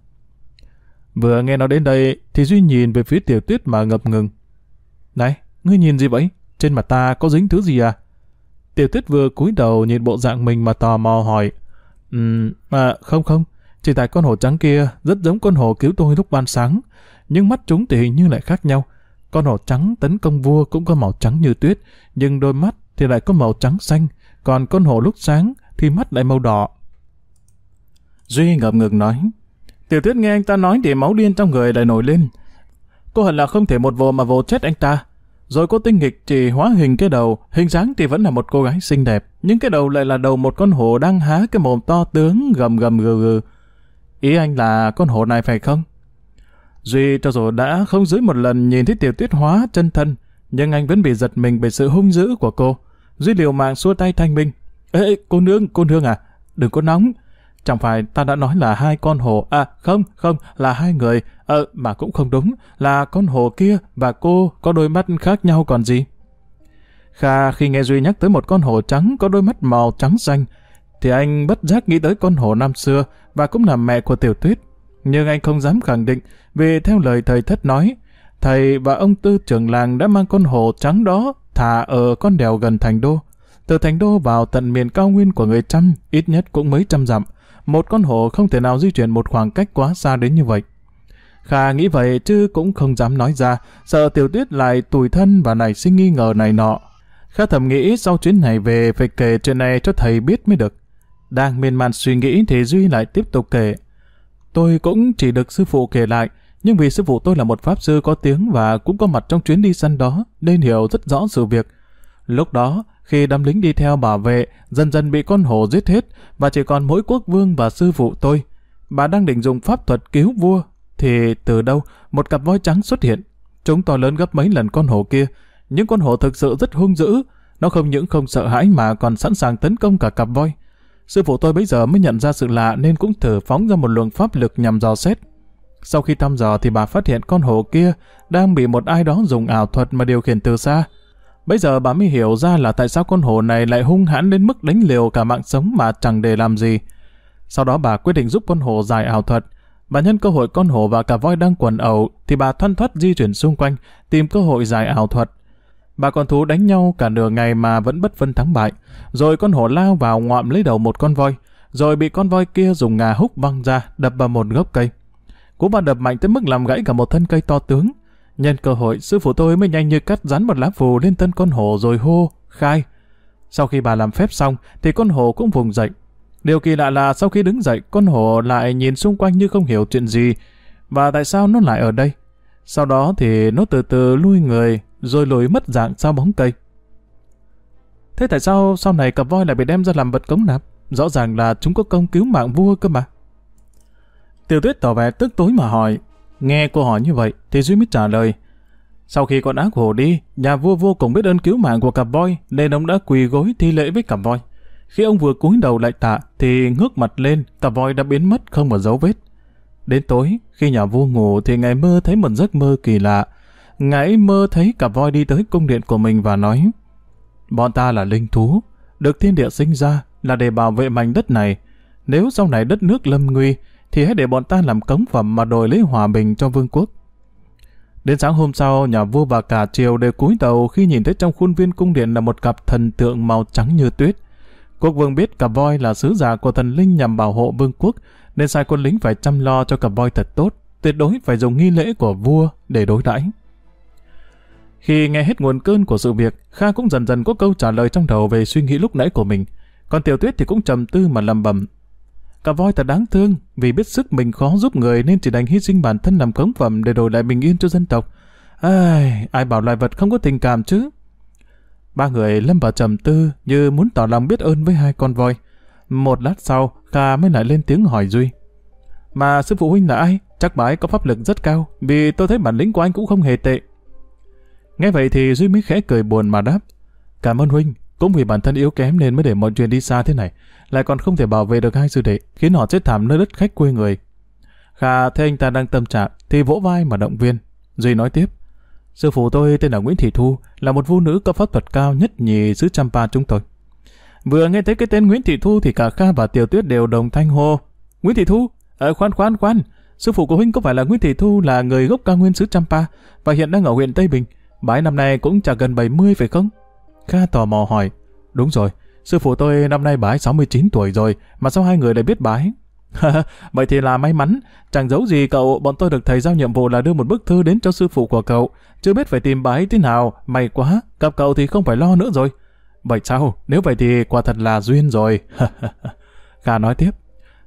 Vừa nghe nó đến đây thì Duy nhìn về phía tiểu tuyết mà ngập ngừng. Này, ngươi nhìn gì vậy? Trên mặt ta có dính thứ gì à? Tiểu tuyết vừa cúi đầu nhìn bộ dạng mình mà tò mò hỏi. Ừm, à, không không, chỉ tại con hổ trắng kia rất giống con hổ cứu tôi lúc ban sáng, nhưng mắt chúng thì hình như lại khác nhau. Con hổ trắng tấn công vua cũng có màu trắng như tuyết, nhưng đôi mắt thì lại có màu trắng xanh, còn con hổ lúc sáng thì mắt lại màu đỏ. Duy ngập ngừng nói, Tiểu tuyết nghe anh ta nói thì máu điên trong người lại nổi lên. Cô hẳn là không thể một vồ mà vồ chết anh ta. Rồi cô tinh nghịch chỉ hóa hình cái đầu, hình dáng thì vẫn là một cô gái xinh đẹp, nhưng cái đầu lại là đầu một con hổ đang há cái mồm to tướng gầm gầm gừ gừ. Ý anh là con hổ này phải không? Duy cho dù đã không dưới một lần nhìn thấy tiểu tuyết hóa chân thân, nhưng anh vẫn bị giật mình bởi sự hung dữ của cô. Duy liều mạng xua tay thanh minh. Ê, cô nương, cô nương à, đừng có nóng. Chẳng phải ta đã nói là hai con hồ à không, không, là hai người, ờ, mà cũng không đúng, là con hồ kia và cô có đôi mắt khác nhau còn gì. Kha khi nghe Duy nhắc tới một con hồ trắng có đôi mắt màu trắng xanh, thì anh bất giác nghĩ tới con hồ năm xưa và cũng là mẹ của Tiểu Tuyết. Nhưng anh không dám khẳng định vì theo lời thầy thất nói, thầy và ông tư trưởng làng đã mang con hồ trắng đó thả ở con đèo gần thành đô. Từ thành đô vào tận miền cao nguyên của người trăm, ít nhất cũng mấy trăm dặm. Một con hổ không thể nào di chuyển một khoảng cách quá xa đến như vậy. Kha nghĩ vậy chứ cũng không dám nói ra, sợ tiểu tuyết lại tủi thân và nảy sinh nghi ngờ này nọ. Kha thầm nghĩ sau chuyến này về phải kể chuyện này cho thầy biết mới được. Đang miên man suy nghĩ thì Duy lại tiếp tục kể. Tôi cũng chỉ được sư phụ kể lại, nhưng vì sư phụ tôi là một pháp sư có tiếng và cũng có mặt trong chuyến đi săn đó, nên hiểu rất rõ sự việc. Lúc đó, khi đám lính đi theo bảo vệ, dần dần bị con hổ giết hết và chỉ còn mỗi quốc vương và sư phụ tôi. Bà đang định dùng pháp thuật cứu vua, thì từ đâu một cặp voi trắng xuất hiện. Chúng to lớn gấp mấy lần con hổ kia. Những con hổ thực sự rất hung dữ. Nó không những không sợ hãi mà còn sẵn sàng tấn công cả cặp voi. Sư phụ tôi bây giờ mới nhận ra sự lạ nên cũng thử phóng ra một luồng pháp lực nhằm dò xét. Sau khi thăm dò thì bà phát hiện con hổ kia đang bị một ai đó dùng ảo thuật mà điều khiển từ xa. Bây giờ bà mới hiểu ra là tại sao con hổ này lại hung hãn đến mức đánh liều cả mạng sống mà chẳng để làm gì. Sau đó bà quyết định giúp con hổ giải ảo thuật. Bà nhân cơ hội con hổ và cả voi đang quần ẩu thì bà thoăn thoắt di chuyển xung quanh, tìm cơ hội giải ảo thuật. Bà con thú đánh nhau cả nửa ngày mà vẫn bất phân thắng bại. Rồi con hổ lao vào ngoạm lấy đầu một con voi. Rồi bị con voi kia dùng ngà húc văng ra, đập vào một gốc cây. Cú bà đập mạnh tới mức làm gãy cả một thân cây to tướng. Nhân cơ hội, sư phụ tôi mới nhanh như cắt dán một lá phù lên thân con hổ rồi hô, khai. Sau khi bà làm phép xong, thì con hổ cũng vùng dậy. Điều kỳ lạ là sau khi đứng dậy, con hổ lại nhìn xung quanh như không hiểu chuyện gì. Và tại sao nó lại ở đây? Sau đó thì nó từ từ lui người, rồi lùi mất dạng sau bóng cây. Thế tại sao sau này cặp voi lại bị đem ra làm vật cống nạp? Rõ ràng là chúng có công cứu mạng vua cơ mà. Tiểu tuyết tỏ vẻ tức tối mà hỏi. Nghe cô hỏi như vậy thì Duy mới trả lời. Sau khi con ác hổ đi, nhà vua vô cùng biết ơn cứu mạng của cặp voi nên ông đã quỳ gối thi lễ với cặp voi. Khi ông vừa cúi đầu lại tạ thì ngước mặt lên, cặp voi đã biến mất không một dấu vết. Đến tối, khi nhà vua ngủ thì ngài mơ thấy một giấc mơ kỳ lạ. Ngài mơ thấy cặp voi đi tới cung điện của mình và nói Bọn ta là linh thú, được thiên địa sinh ra là để bảo vệ mảnh đất này. Nếu sau này đất nước lâm nguy, thì hãy để bọn ta làm cống phẩm mà đổi lấy hòa bình cho vương quốc. Đến sáng hôm sau, nhà vua và cả triều đều cúi đầu khi nhìn thấy trong khuôn viên cung điện là một cặp thần tượng màu trắng như tuyết. Quốc vương biết cặp voi là sứ giả của thần linh nhằm bảo hộ vương quốc, nên sai quân lính phải chăm lo cho cặp voi thật tốt, tuyệt đối phải dùng nghi lễ của vua để đối đãi. Khi nghe hết nguồn cơn của sự việc, Kha cũng dần dần có câu trả lời trong đầu về suy nghĩ lúc nãy của mình. Còn Tiểu Tuyết thì cũng trầm tư mà lầm bầm. Cả voi thật đáng thương, vì biết sức mình khó giúp người nên chỉ đành hy sinh bản thân làm cống phẩm để đổi lại bình yên cho dân tộc. Ai, ai bảo loài vật không có tình cảm chứ? Ba người lâm vào trầm tư như muốn tỏ lòng biết ơn với hai con voi. Một lát sau, Kha mới lại lên tiếng hỏi Duy. Mà sư phụ huynh là ai? Chắc bà ấy có pháp lực rất cao, vì tôi thấy bản lĩnh của anh cũng không hề tệ. Nghe vậy thì Duy mới khẽ cười buồn mà đáp. Cảm ơn huynh, cũng vì bản thân yếu kém nên mới để mọi chuyện đi xa thế này. Lại còn không thể bảo vệ được hai sư đệ, khiến họ chết thảm nơi đất khách quê người. Kha thấy anh ta đang tâm trạng thì vỗ vai mà động viên. Duy nói tiếp. Sư phụ tôi tên là Nguyễn Thị Thu, là một vũ nữ có pháp thuật cao nhất nhì xứ Champa chúng tôi. Vừa nghe thấy cái tên Nguyễn Thị Thu thì cả Kha và Tiểu Tuyết đều đồng thanh hô. Nguyễn Thị Thu? Ờ, khoan khoan khoan, sư phụ của huynh có phải là Nguyễn Thị Thu là người gốc cao nguyên xứ Champa và hiện đang ở huyện Tây Bình. Bái năm nay cũng chả gần 70 phải không? Kha tò mò hỏi. Đúng rồi, sư phụ tôi năm nay bái 69 tuổi rồi, mà sao hai người lại biết bái? <laughs> Vậy thì là may mắn, chẳng giấu gì cậu, bọn tôi được thầy giao nhiệm vụ là đưa một bức thư đến cho sư phụ của cậu. Chưa biết phải tìm bái thế nào, may quá, gặp cậu thì không phải lo nữa rồi. Vậy sao, nếu vậy thì quả thật là duyên rồi. <laughs> Kha nói tiếp,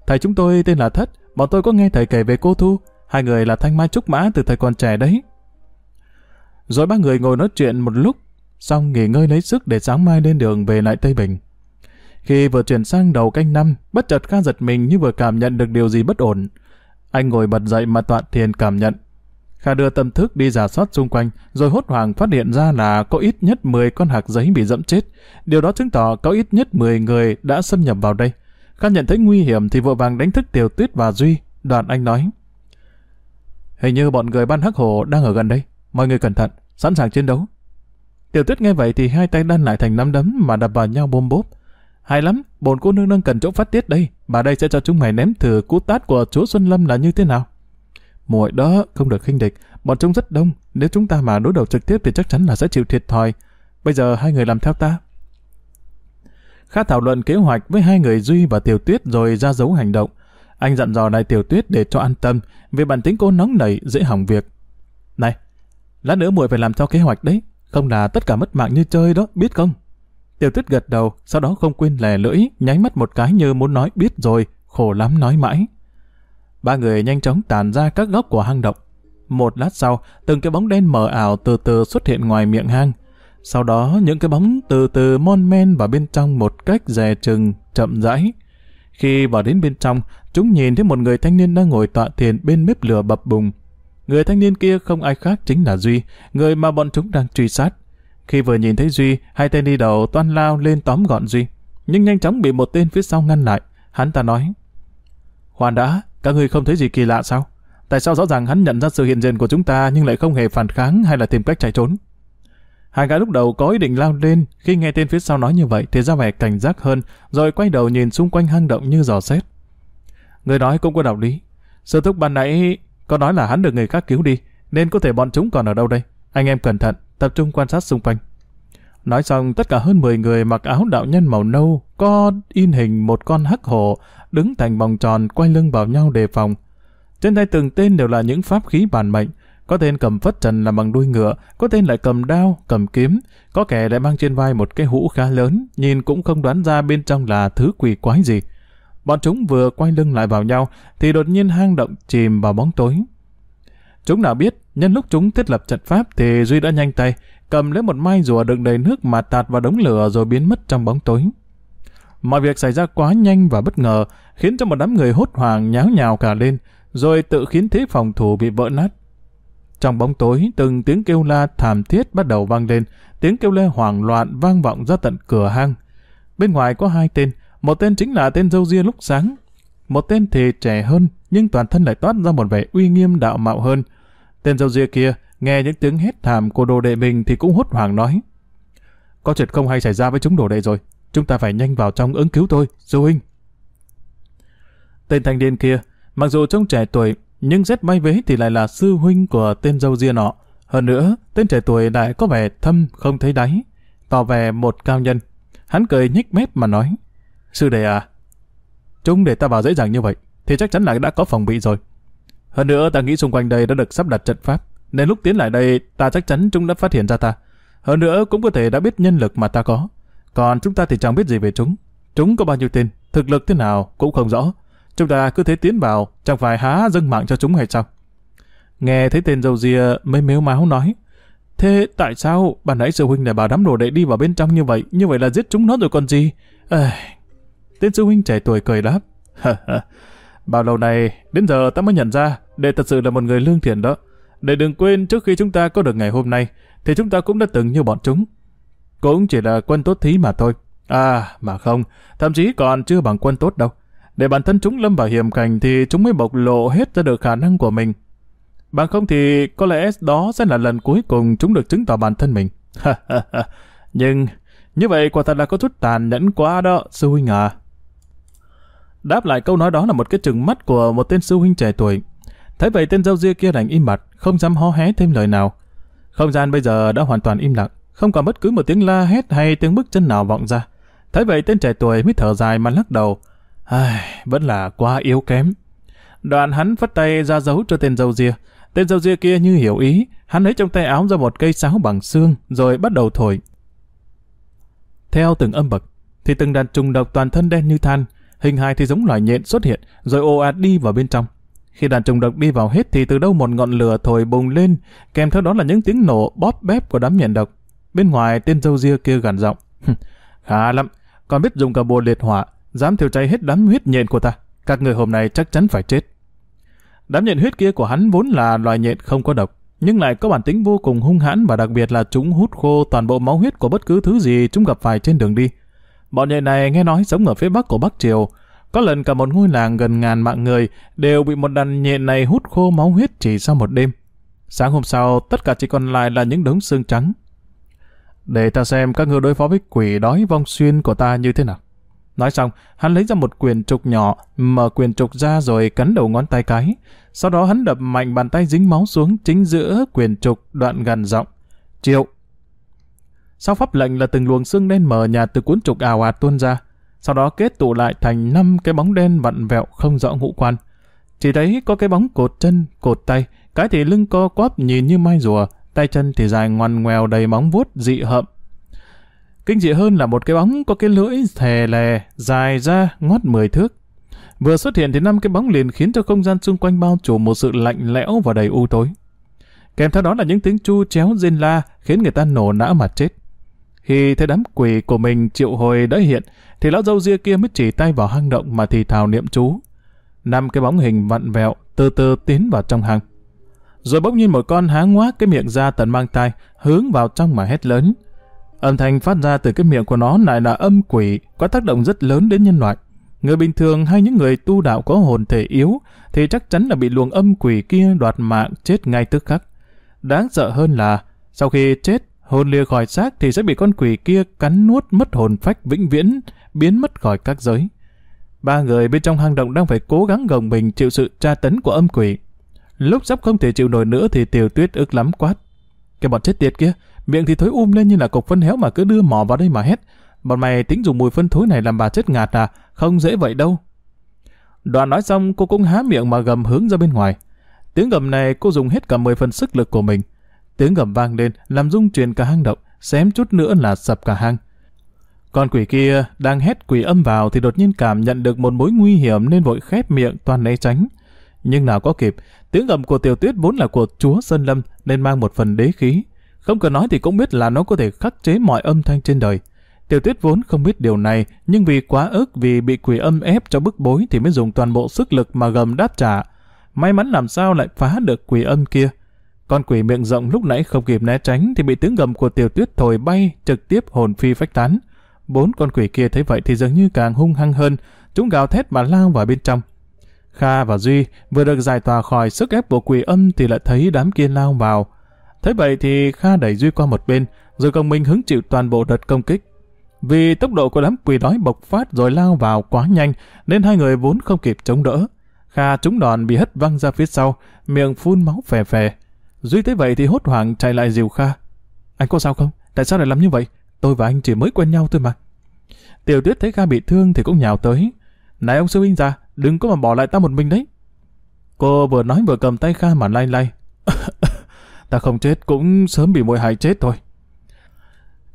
thầy chúng tôi tên là Thất, bọn tôi có nghe thầy kể về cô Thu, hai người là thanh mai trúc mã từ thời còn trẻ đấy. Rồi ba người ngồi nói chuyện một lúc, xong nghỉ ngơi lấy sức để sáng mai lên đường về lại Tây Bình. Khi vừa chuyển sang đầu canh năm, bất chợt Kha giật mình như vừa cảm nhận được điều gì bất ổn. Anh ngồi bật dậy mà tọa thiền cảm nhận. Kha đưa tâm thức đi giả soát xung quanh, rồi hốt hoảng phát hiện ra là có ít nhất 10 con hạc giấy bị dẫm chết. Điều đó chứng tỏ có ít nhất 10 người đã xâm nhập vào đây. Kha nhận thấy nguy hiểm thì vội vàng đánh thức Tiểu Tuyết và Duy. Đoạn anh nói. Hình như bọn người ban hắc hổ đang ở gần đây. Mọi người cẩn thận, sẵn sàng chiến đấu. Tiểu tuyết nghe vậy thì hai tay đan lại thành nắm đấm mà đập vào nhau bôm bốp. Hay lắm, bồn cô nương đang cần chỗ phát tiết đây. Bà đây sẽ cho chúng mày ném thử cú tát của chúa Xuân Lâm là như thế nào. Muội đó không được khinh địch, bọn chúng rất đông. Nếu chúng ta mà đối đầu trực tiếp thì chắc chắn là sẽ chịu thiệt thòi. Bây giờ hai người làm theo ta. Khá thảo luận kế hoạch với hai người Duy và Tiểu Tuyết rồi ra dấu hành động. Anh dặn dò lại Tiểu Tuyết để cho an tâm, vì bản tính cô nóng nảy dễ hỏng việc. Này, lát nữa muội phải làm theo kế hoạch đấy, không là tất cả mất mạng như chơi đó, biết không? Tiểu tuyết gật đầu, sau đó không quên lè lưỡi, nháy mắt một cái như muốn nói biết rồi, khổ lắm nói mãi. Ba người nhanh chóng tàn ra các góc của hang động. Một lát sau, từng cái bóng đen mờ ảo từ từ xuất hiện ngoài miệng hang. Sau đó, những cái bóng từ từ mon men vào bên trong một cách dè chừng, chậm rãi. Khi vào đến bên trong, chúng nhìn thấy một người thanh niên đang ngồi tọa thiền bên bếp lửa bập bùng. Người thanh niên kia không ai khác chính là Duy, người mà bọn chúng đang truy sát. Khi vừa nhìn thấy Duy, hai tên đi đầu toan lao lên tóm gọn Duy. Nhưng nhanh chóng bị một tên phía sau ngăn lại. Hắn ta nói, Khoan đã, các ngươi không thấy gì kỳ lạ sao? Tại sao rõ ràng hắn nhận ra sự hiện diện của chúng ta nhưng lại không hề phản kháng hay là tìm cách chạy trốn? Hai gã lúc đầu có ý định lao lên, khi nghe tên phía sau nói như vậy thì ra vẻ cảnh giác hơn, rồi quay đầu nhìn xung quanh hang động như dò xét. Người nói cũng có đạo lý. sơ thúc ban nãy có nói là hắn được người khác cứu đi, nên có thể bọn chúng còn ở đâu đây? Anh em cẩn thận, tập trung quan sát xung quanh. Nói xong, tất cả hơn 10 người mặc áo đạo nhân màu nâu, có in hình một con hắc hổ, đứng thành vòng tròn quay lưng vào nhau đề phòng. Trên tay từng tên đều là những pháp khí bản mệnh, có tên cầm phất trần làm bằng đuôi ngựa, có tên lại cầm đao, cầm kiếm, có kẻ lại mang trên vai một cái hũ khá lớn, nhìn cũng không đoán ra bên trong là thứ quỷ quái gì. Bọn chúng vừa quay lưng lại vào nhau, thì đột nhiên hang động chìm vào bóng tối. Chúng nào biết, nhân lúc chúng thiết lập trận pháp thì Duy đã nhanh tay, cầm lấy một mai rùa đựng đầy nước mà tạt vào đống lửa rồi biến mất trong bóng tối. Mọi việc xảy ra quá nhanh và bất ngờ, khiến cho một đám người hốt hoảng nháo nhào cả lên, rồi tự khiến thế phòng thủ bị vỡ nát. Trong bóng tối, từng tiếng kêu la thảm thiết bắt đầu vang lên, tiếng kêu la hoảng loạn vang vọng ra tận cửa hang. Bên ngoài có hai tên, một tên chính là tên dâu ria lúc sáng, một tên thì trẻ hơn, nhưng toàn thân lại toát ra một vẻ uy nghiêm đạo mạo hơn. Tên dâu ria kia, nghe những tiếng hét thảm của đồ đệ mình thì cũng hốt hoảng nói. Có chuyện không hay xảy ra với chúng đồ đệ rồi, chúng ta phải nhanh vào trong ứng cứu tôi, Du huynh. Tên thanh niên kia, mặc dù trông trẻ tuổi, nhưng rét bay vế thì lại là sư huynh của tên dâu ria nọ. Hơn nữa, tên trẻ tuổi lại có vẻ thâm không thấy đáy, tỏ vẻ một cao nhân. Hắn cười nhích mép mà nói, Sư đệ à, chúng để ta vào dễ dàng như vậy, thì chắc chắn là đã có phòng bị rồi. Hơn nữa ta nghĩ xung quanh đây đã được sắp đặt trận pháp, nên lúc tiến lại đây ta chắc chắn chúng đã phát hiện ra ta. Hơn nữa cũng có thể đã biết nhân lực mà ta có. Còn chúng ta thì chẳng biết gì về chúng. Chúng có bao nhiêu tên, thực lực thế nào cũng không rõ. Chúng ta cứ thế tiến vào, chẳng phải há dâng mạng cho chúng hay sao? Nghe thấy tên dâu rìa mới mếu máu nói. Thế tại sao bà nãy sư huynh lại bảo đám đồ đệ đi vào bên trong như vậy? Như vậy là giết chúng nó rồi còn gì? À... Tên sư huynh trẻ tuổi cười đáp. Bao lâu này, đến giờ ta mới nhận ra, đệ thật sự là một người lương thiện đó. Để đừng quên trước khi chúng ta có được ngày hôm nay, thì chúng ta cũng đã từng như bọn chúng. Cũng chỉ là quân tốt thí mà thôi. À, mà không, thậm chí còn chưa bằng quân tốt đâu. Để bản thân chúng lâm vào hiểm cảnh thì chúng mới bộc lộ hết ra được khả năng của mình. Bằng không thì có lẽ đó sẽ là lần cuối cùng chúng được chứng tỏ bản thân mình. Nhưng như vậy quả thật là có chút tàn nhẫn quá đó, sư huynh à. Đáp lại câu nói đó là một cái trừng mắt của một tên sư huynh trẻ tuổi. Thấy vậy tên dâu ria kia đành im mặt, không dám hó hé thêm lời nào. Không gian bây giờ đã hoàn toàn im lặng, không còn bất cứ một tiếng la hét hay tiếng bước chân nào vọng ra. Thấy vậy tên trẻ tuổi mới thở dài mà lắc đầu. Ai, vẫn là quá yếu kém. Đoạn hắn phất tay ra dấu cho tên dâu ria. Tên dâu ria kia như hiểu ý, hắn lấy trong tay áo ra một cây sáo bằng xương rồi bắt đầu thổi. Theo từng âm bậc, thì từng đàn trùng độc toàn thân đen như than, hình hài thì giống loài nhện xuất hiện, rồi ồ ạt đi vào bên trong. Khi đàn trùng độc đi vào hết thì từ đâu một ngọn lửa thổi bùng lên, kèm theo đó là những tiếng nổ bóp bép của đám nhện độc. Bên ngoài tên dâu ria kia gằn giọng. Khá lắm, còn biết dùng cả bùa liệt hỏa, dám thiêu cháy hết đám huyết nhện của ta. Các người hôm nay chắc chắn phải chết. Đám nhện huyết kia của hắn vốn là loài nhện không có độc, nhưng lại có bản tính vô cùng hung hãn và đặc biệt là chúng hút khô toàn bộ máu huyết của bất cứ thứ gì chúng gặp phải trên đường đi. Bọn nhện này nghe nói sống ở phía bắc của Bắc Triều, có lần cả một ngôi làng gần ngàn mạng người đều bị một đàn nhện này hút khô máu huyết chỉ sau một đêm. Sáng hôm sau, tất cả chỉ còn lại là những đống xương trắng. Để ta xem các ngươi đối phó với quỷ đói vong xuyên của ta như thế nào. Nói xong, hắn lấy ra một quyền trục nhỏ, mở quyền trục ra rồi cắn đầu ngón tay cái. Sau đó hắn đập mạnh bàn tay dính máu xuống chính giữa quyền trục đoạn gần rộng. Triệu! Sau pháp lệnh là từng luồng xương đen mờ nhạt từ cuốn trục ảo ạt tuôn ra sau đó kết tụ lại thành năm cái bóng đen vặn vẹo không rõ ngũ quan. Chỉ thấy có cái bóng cột chân, cột tay, cái thì lưng co quắp nhìn như mai rùa, tay chân thì dài ngoằn ngoèo đầy móng vuốt dị hợm. Kinh dị hơn là một cái bóng có cái lưỡi thè lè, dài ra ngót 10 thước. Vừa xuất hiện thì năm cái bóng liền khiến cho không gian xung quanh bao trùm một sự lạnh lẽo và đầy u tối. Kèm theo đó là những tiếng chu chéo rên la khiến người ta nổ não mà chết. Khi thấy đám quỷ của mình triệu hồi đã hiện, thì lão dâu ria kia mới chỉ tay vào hang động mà thì thào niệm chú. Năm cái bóng hình vặn vẹo, từ từ tiến vào trong hang. Rồi bỗng nhiên một con há ngoác cái miệng ra tận mang tai, hướng vào trong mà hét lớn. Âm thanh phát ra từ cái miệng của nó lại là âm quỷ, có tác động rất lớn đến nhân loại. Người bình thường hay những người tu đạo có hồn thể yếu thì chắc chắn là bị luồng âm quỷ kia đoạt mạng chết ngay tức khắc. Đáng sợ hơn là sau khi chết hồn lìa khỏi xác thì sẽ bị con quỷ kia cắn nuốt mất hồn phách vĩnh viễn, biến mất khỏi các giới. Ba người bên trong hang động đang phải cố gắng gồng mình chịu sự tra tấn của âm quỷ. Lúc sắp không thể chịu nổi nữa thì tiểu tuyết ức lắm quát. Cái bọn chết tiệt kia, miệng thì thối um lên như là cục phân héo mà cứ đưa mỏ vào đây mà hét. Bọn mày tính dùng mùi phân thối này làm bà chết ngạt à, không dễ vậy đâu. Đoạn nói xong cô cũng há miệng mà gầm hướng ra bên ngoài. Tiếng gầm này cô dùng hết cả 10 phần sức lực của mình. Tiếng gầm vang lên, làm rung chuyển cả hang động, xém chút nữa là sập cả hang. Con quỷ kia đang hét quỷ âm vào thì đột nhiên cảm nhận được một mối nguy hiểm nên vội khép miệng toàn né tránh. Nhưng nào có kịp, tiếng gầm của tiểu tuyết vốn là của chúa Sơn Lâm nên mang một phần đế khí. Không cần nói thì cũng biết là nó có thể khắc chế mọi âm thanh trên đời. Tiểu tuyết vốn không biết điều này, nhưng vì quá ức vì bị quỷ âm ép cho bức bối thì mới dùng toàn bộ sức lực mà gầm đáp trả. May mắn làm sao lại phá được quỷ âm kia. Con quỷ miệng rộng lúc nãy không kịp né tránh thì bị tiếng gầm của tiểu tuyết thổi bay, trực tiếp hồn phi phách tán. Bốn con quỷ kia thấy vậy thì dường như càng hung hăng hơn, chúng gào thét mà lao vào bên trong. Kha và Duy vừa được giải tỏa khỏi sức ép của quỷ âm thì lại thấy đám kia lao vào. Thấy vậy thì Kha đẩy Duy qua một bên, rồi công minh hứng chịu toàn bộ đợt công kích. Vì tốc độ của đám quỷ đói bộc phát rồi lao vào quá nhanh, nên hai người vốn không kịp chống đỡ. Kha trúng đòn bị hất văng ra phía sau, miệng phun máu phè phè. Duy thấy vậy thì hốt hoảng chạy lại dìu Kha. Anh có sao không? Tại sao lại làm như vậy? Tôi và anh chỉ mới quen nhau thôi mà. Tiểu tuyết thấy Kha bị thương thì cũng nhào tới. Này ông sư huynh già, đừng có mà bỏ lại ta một mình đấy. Cô vừa nói vừa cầm tay Kha mà lay lay. <laughs> ta không chết cũng sớm bị mồi hại chết thôi.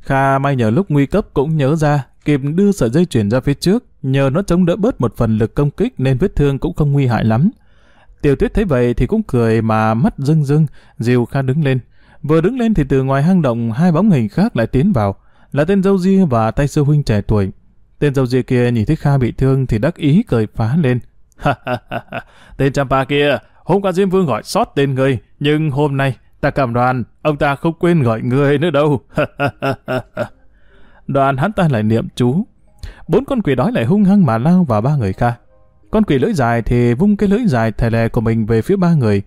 Kha may nhờ lúc nguy cấp cũng nhớ ra, kịp đưa sợi dây chuyền ra phía trước, nhờ nó chống đỡ bớt một phần lực công kích nên vết thương cũng không nguy hại lắm. Tiểu tuyết thấy vậy thì cũng cười mà mắt rưng rưng, dìu Kha đứng lên. Vừa đứng lên thì từ ngoài hang động hai bóng hình khác lại tiến vào, là tên dâu ria và tay sư huynh trẻ tuổi. Tên dâu ria kia nhìn thấy Kha bị thương thì đắc ý cười phá lên. <laughs> tên Champa kia, hôm qua Diêm Vương gọi sót tên người, nhưng hôm nay ta cảm đoàn, ông ta không quên gọi người nữa đâu. <laughs> Đoàn hắn ta lại niệm chú. Bốn con quỷ đói lại hung hăng mà lao vào ba người Kha. Con quỷ lưỡi dài thì vung cái lưỡi dài thè lè của mình về phía ba người.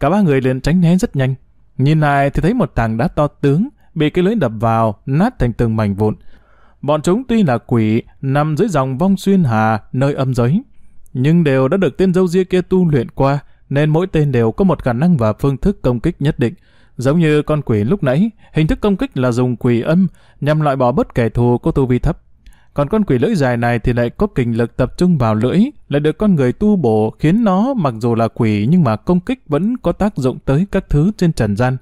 Cả ba người liền tránh né rất nhanh. Nhìn lại thì thấy một tảng đá to tướng bị cái lưỡi đập vào, nát thành từng mảnh vụn. Bọn chúng tuy là quỷ, nằm dưới dòng vong xuyên hà, nơi âm giới, nhưng đều đã được tên dâu ria kia tu luyện qua, nên mỗi tên đều có một khả năng và phương thức công kích nhất định. Giống như con quỷ lúc nãy, hình thức công kích là dùng quỷ âm nhằm loại bỏ bất kẻ thù có tu vi thấp. Còn con quỷ lưỡi dài này thì lại có kình lực tập trung vào lưỡi, lại được con người tu bổ khiến nó mặc dù là quỷ nhưng mà công kích vẫn có tác dụng tới các thứ trên trần gian.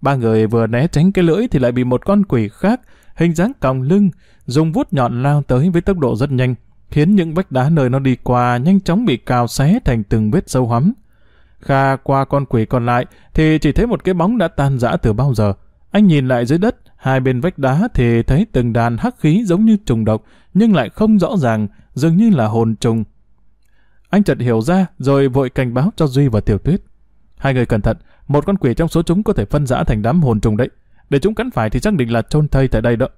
Ba người vừa né tránh cái lưỡi thì lại bị một con quỷ khác, hình dáng còng lưng, dùng vuốt nhọn lao tới với tốc độ rất nhanh, khiến những vách đá nơi nó đi qua nhanh chóng bị cào xé thành từng vết sâu hắm. Kha qua con quỷ còn lại thì chỉ thấy một cái bóng đã tan rã từ bao giờ. Anh nhìn lại dưới đất, hai bên vách đá thì thấy từng đàn hắc khí giống như trùng độc, nhưng lại không rõ ràng, dường như là hồn trùng. Anh chợt hiểu ra, rồi vội cảnh báo cho Duy và Tiểu Tuyết. Hai người cẩn thận, một con quỷ trong số chúng có thể phân rã thành đám hồn trùng đấy. Để chúng cắn phải thì chắc định là trôn thây tại đây đó.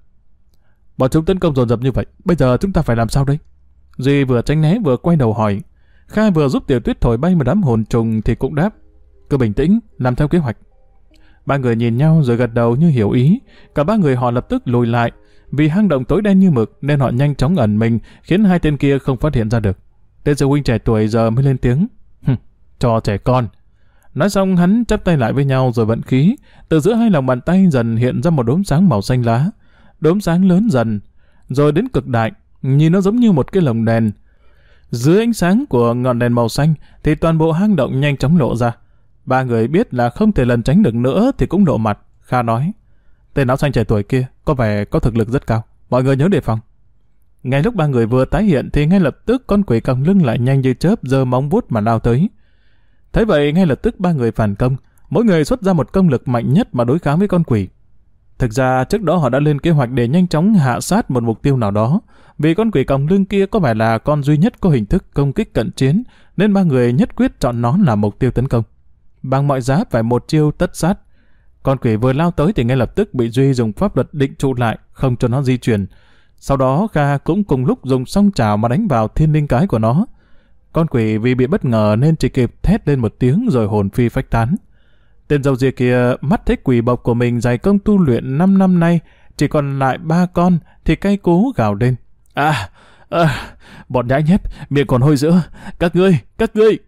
Bọn chúng tấn công dồn dập như vậy, bây giờ chúng ta phải làm sao đây? Duy vừa tránh né vừa quay đầu hỏi. Kha vừa giúp Tiểu Tuyết thổi bay một đám hồn trùng thì cũng đáp. Cứ bình tĩnh, làm theo kế hoạch. Ba người nhìn nhau rồi gật đầu như hiểu ý. Cả ba người họ lập tức lùi lại. Vì hang động tối đen như mực nên họ nhanh chóng ẩn mình, khiến hai tên kia không phát hiện ra được. Tên sư huynh trẻ tuổi giờ mới lên tiếng. cho trẻ con. Nói xong, hắn chắp tay lại với nhau rồi vận khí. Từ giữa hai lòng bàn tay dần hiện ra một đốm sáng màu xanh lá. Đốm sáng lớn dần. Rồi đến cực đại. Nhìn nó giống như một cái lồng đèn. Dưới ánh sáng của ngọn đèn màu xanh thì toàn bộ hang động nhanh chóng lộ ra. Ba người biết là không thể lần tránh được nữa thì cũng lộ mặt. Kha nói, tên áo xanh trẻ tuổi kia có vẻ có thực lực rất cao. Mọi người nhớ đề phòng. Ngay lúc ba người vừa tái hiện thì ngay lập tức con quỷ còng lưng lại nhanh như chớp giơ móng vuốt mà lao tới. Thấy vậy ngay lập tức ba người phản công, mỗi người xuất ra một công lực mạnh nhất mà đối kháng với con quỷ. Thực ra trước đó họ đã lên kế hoạch để nhanh chóng hạ sát một mục tiêu nào đó, vì con quỷ còng lưng kia có vẻ là con duy nhất có hình thức công kích cận chiến, nên ba người nhất quyết chọn nó là mục tiêu tấn công bằng mọi giá phải một chiêu tất sát. Con quỷ vừa lao tới thì ngay lập tức bị Duy dùng pháp luật định trụ lại, không cho nó di chuyển. Sau đó Kha cũng cùng lúc dùng song trào mà đánh vào thiên linh cái của nó. Con quỷ vì bị bất ngờ nên chỉ kịp thét lên một tiếng rồi hồn phi phách tán. Tên dâu dìa kia mắt thấy quỷ bọc của mình dày công tu luyện 5 năm nay, chỉ còn lại ba con thì cay cú gào lên. À, à, bọn nhãi nhép, miệng còn hôi giữa. Các ngươi, các ngươi.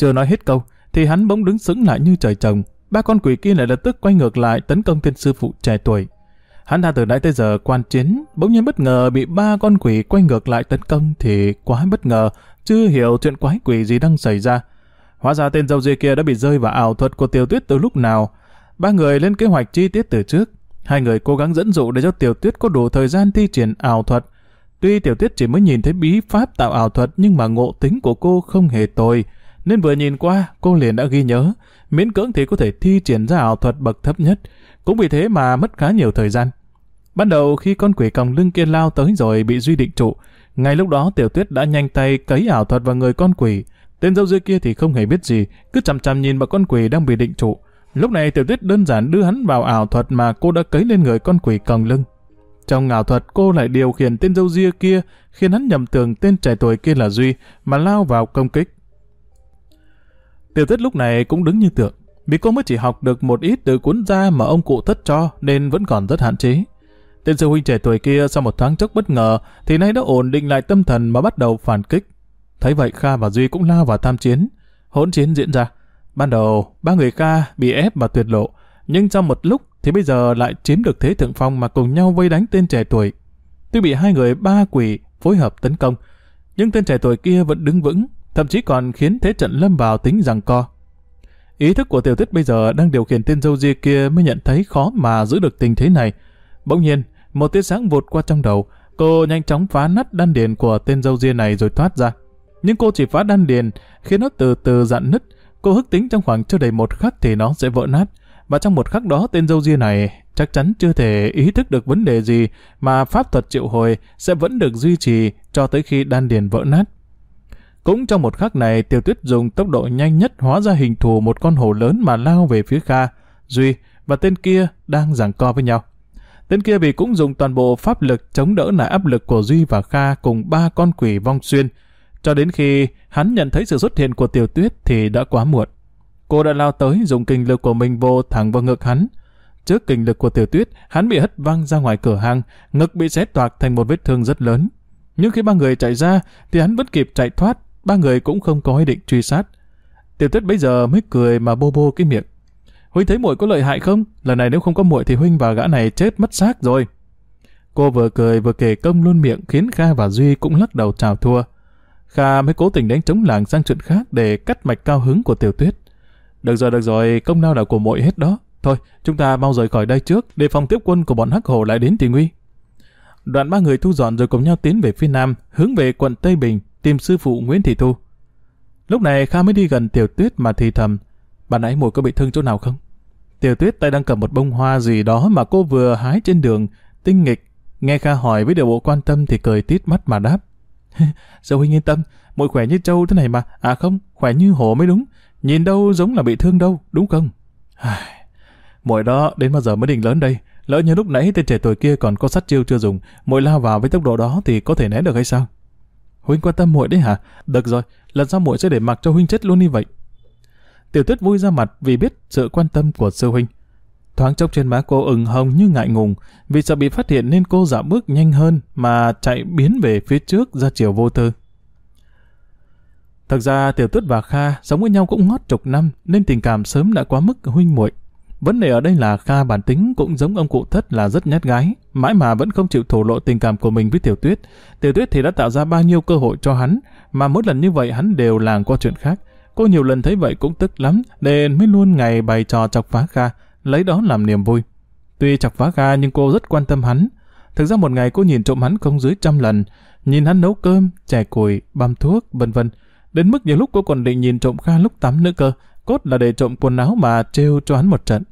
Chưa nói hết câu, thì hắn bỗng đứng sững lại như trời trồng. Ba con quỷ kia lại lập tức quay ngược lại tấn công tên sư phụ trẻ tuổi. Hắn ta từ nãy tới giờ quan chiến, bỗng nhiên bất ngờ bị ba con quỷ quay ngược lại tấn công thì quá bất ngờ, chưa hiểu chuyện quái quỷ gì đang xảy ra. Hóa ra tên dâu dê kia đã bị rơi vào ảo thuật của tiểu tuyết từ lúc nào. Ba người lên kế hoạch chi tiết từ trước. Hai người cố gắng dẫn dụ để cho tiểu tuyết có đủ thời gian thi triển ảo thuật. Tuy tiểu tuyết chỉ mới nhìn thấy bí pháp tạo ảo thuật nhưng mà ngộ tính của cô không hề tồi nên vừa nhìn qua cô liền đã ghi nhớ, miễn cưỡng thì có thể thi triển ra ảo thuật bậc thấp nhất, cũng vì thế mà mất khá nhiều thời gian. Ban đầu khi con quỷ còng lưng kia lao tới rồi bị Duy định trụ, ngay lúc đó Tiểu Tuyết đã nhanh tay cấy ảo thuật vào người con quỷ. Tên dâu dưa kia thì không hề biết gì, cứ chằm chằm nhìn vào con quỷ đang bị định trụ. Lúc này Tiểu Tuyết đơn giản đưa hắn vào ảo thuật mà cô đã cấy lên người con quỷ còng lưng. Trong ảo thuật cô lại điều khiển tên dâu ria kia, khiến hắn nhầm tưởng tên trẻ tuổi kia là Duy, mà lao vào công kích. Tiểu thất lúc này cũng đứng như tượng, vì cô mới chỉ học được một ít từ cuốn ra mà ông cụ thất cho nên vẫn còn rất hạn chế. Tên sư huynh trẻ tuổi kia sau một thoáng chốc bất ngờ thì nay đã ổn định lại tâm thần mà bắt đầu phản kích. Thấy vậy Kha và Duy cũng lao vào tham chiến. Hỗn chiến diễn ra. Ban đầu, ba người Kha bị ép và tuyệt lộ, nhưng sau một lúc thì bây giờ lại chiếm được thế thượng phong mà cùng nhau vây đánh tên trẻ tuổi. Tuy bị hai người ba quỷ phối hợp tấn công, nhưng tên trẻ tuổi kia vẫn đứng vững, thậm chí còn khiến thế trận lâm vào tính rằng co. Ý thức của tiểu tuyết bây giờ đang điều khiển tên dâu ria kia mới nhận thấy khó mà giữ được tình thế này. Bỗng nhiên, một tia sáng vụt qua trong đầu, cô nhanh chóng phá nát đan điền của tên dâu ria này rồi thoát ra. Nhưng cô chỉ phá đan điền, khiến nó từ từ dạn nứt. Cô hức tính trong khoảng chưa đầy một khắc thì nó sẽ vỡ nát. Và trong một khắc đó tên dâu ria này chắc chắn chưa thể ý thức được vấn đề gì mà pháp thuật triệu hồi sẽ vẫn được duy trì cho tới khi đan điền vỡ nát. Cũng trong một khắc này, Tiểu Tuyết dùng tốc độ nhanh nhất hóa ra hình thù một con hổ lớn mà lao về phía Kha, Duy và tên kia đang giằng co với nhau. Tên kia vì cũng dùng toàn bộ pháp lực chống đỡ lại áp lực của Duy và Kha cùng ba con quỷ vong xuyên. Cho đến khi hắn nhận thấy sự xuất hiện của Tiểu Tuyết thì đã quá muộn. Cô đã lao tới dùng kinh lực của mình vô thẳng vào ngực hắn. Trước kinh lực của Tiểu Tuyết, hắn bị hất văng ra ngoài cửa hàng, ngực bị xé toạc thành một vết thương rất lớn. Nhưng khi ba người chạy ra thì hắn vẫn kịp chạy thoát ba người cũng không có ý định truy sát. Tiểu tuyết bây giờ mới cười mà bô bô cái miệng. Huynh thấy muội có lợi hại không? Lần này nếu không có muội thì huynh và gã này chết mất xác rồi. Cô vừa cười vừa kể công luôn miệng khiến Kha và Duy cũng lắc đầu chào thua. Kha mới cố tình đánh chống làng sang chuyện khác để cắt mạch cao hứng của tiểu tuyết. Được rồi, được rồi, công lao là của muội hết đó. Thôi, chúng ta mau rời khỏi đây trước, để phòng tiếp quân của bọn Hắc Hổ lại đến thì nguy. Đoạn ba người thu dọn rồi cùng nhau tiến về phía nam, hướng về quận Tây Bình, tìm sư phụ Nguyễn Thị Thu. Lúc này Kha mới đi gần Tiểu Tuyết mà thì thầm, bạn nãy mùi có bị thương chỗ nào không? Tiểu Tuyết tay đang cầm một bông hoa gì đó mà cô vừa hái trên đường, tinh nghịch. Nghe Kha hỏi với điều bộ quan tâm thì cười tít mắt mà đáp. <laughs> Dâu huynh yên tâm, mùi khỏe như trâu thế này mà, à không, khỏe như hổ mới đúng. Nhìn đâu giống là bị thương đâu, đúng không? Mùi đó đến bao giờ mới định lớn đây, lỡ như lúc nãy tên trẻ tuổi kia còn có sắt chiêu chưa dùng, mùi lao vào với tốc độ đó thì có thể né được hay sao? Huynh quan tâm muội đấy hả? Được rồi, lần sau muội sẽ để mặc cho huynh chết luôn như vậy. Tiểu tuyết vui ra mặt vì biết sự quan tâm của sư huynh. Thoáng chốc trên má cô ửng hồng như ngại ngùng, vì sợ bị phát hiện nên cô dạo bước nhanh hơn mà chạy biến về phía trước ra chiều vô tư. Thật ra Tiểu Tuyết và Kha sống với nhau cũng ngót chục năm nên tình cảm sớm đã quá mức huynh muội. Vấn đề ở đây là Kha bản tính cũng giống ông cụ thất là rất nhát gái, mãi mà vẫn không chịu thổ lộ tình cảm của mình với Tiểu Tuyết. Tiểu Tuyết thì đã tạo ra bao nhiêu cơ hội cho hắn, mà mỗi lần như vậy hắn đều làng qua chuyện khác. Cô nhiều lần thấy vậy cũng tức lắm, nên mới luôn ngày bày trò chọc phá Kha, lấy đó làm niềm vui. Tuy chọc phá Kha nhưng cô rất quan tâm hắn. Thực ra một ngày cô nhìn trộm hắn không dưới trăm lần, nhìn hắn nấu cơm, chè củi, băm thuốc, vân vân. Đến mức nhiều lúc cô còn định nhìn trộm Kha lúc tắm nữa cơ, cốt là để trộm quần áo mà trêu cho hắn một trận.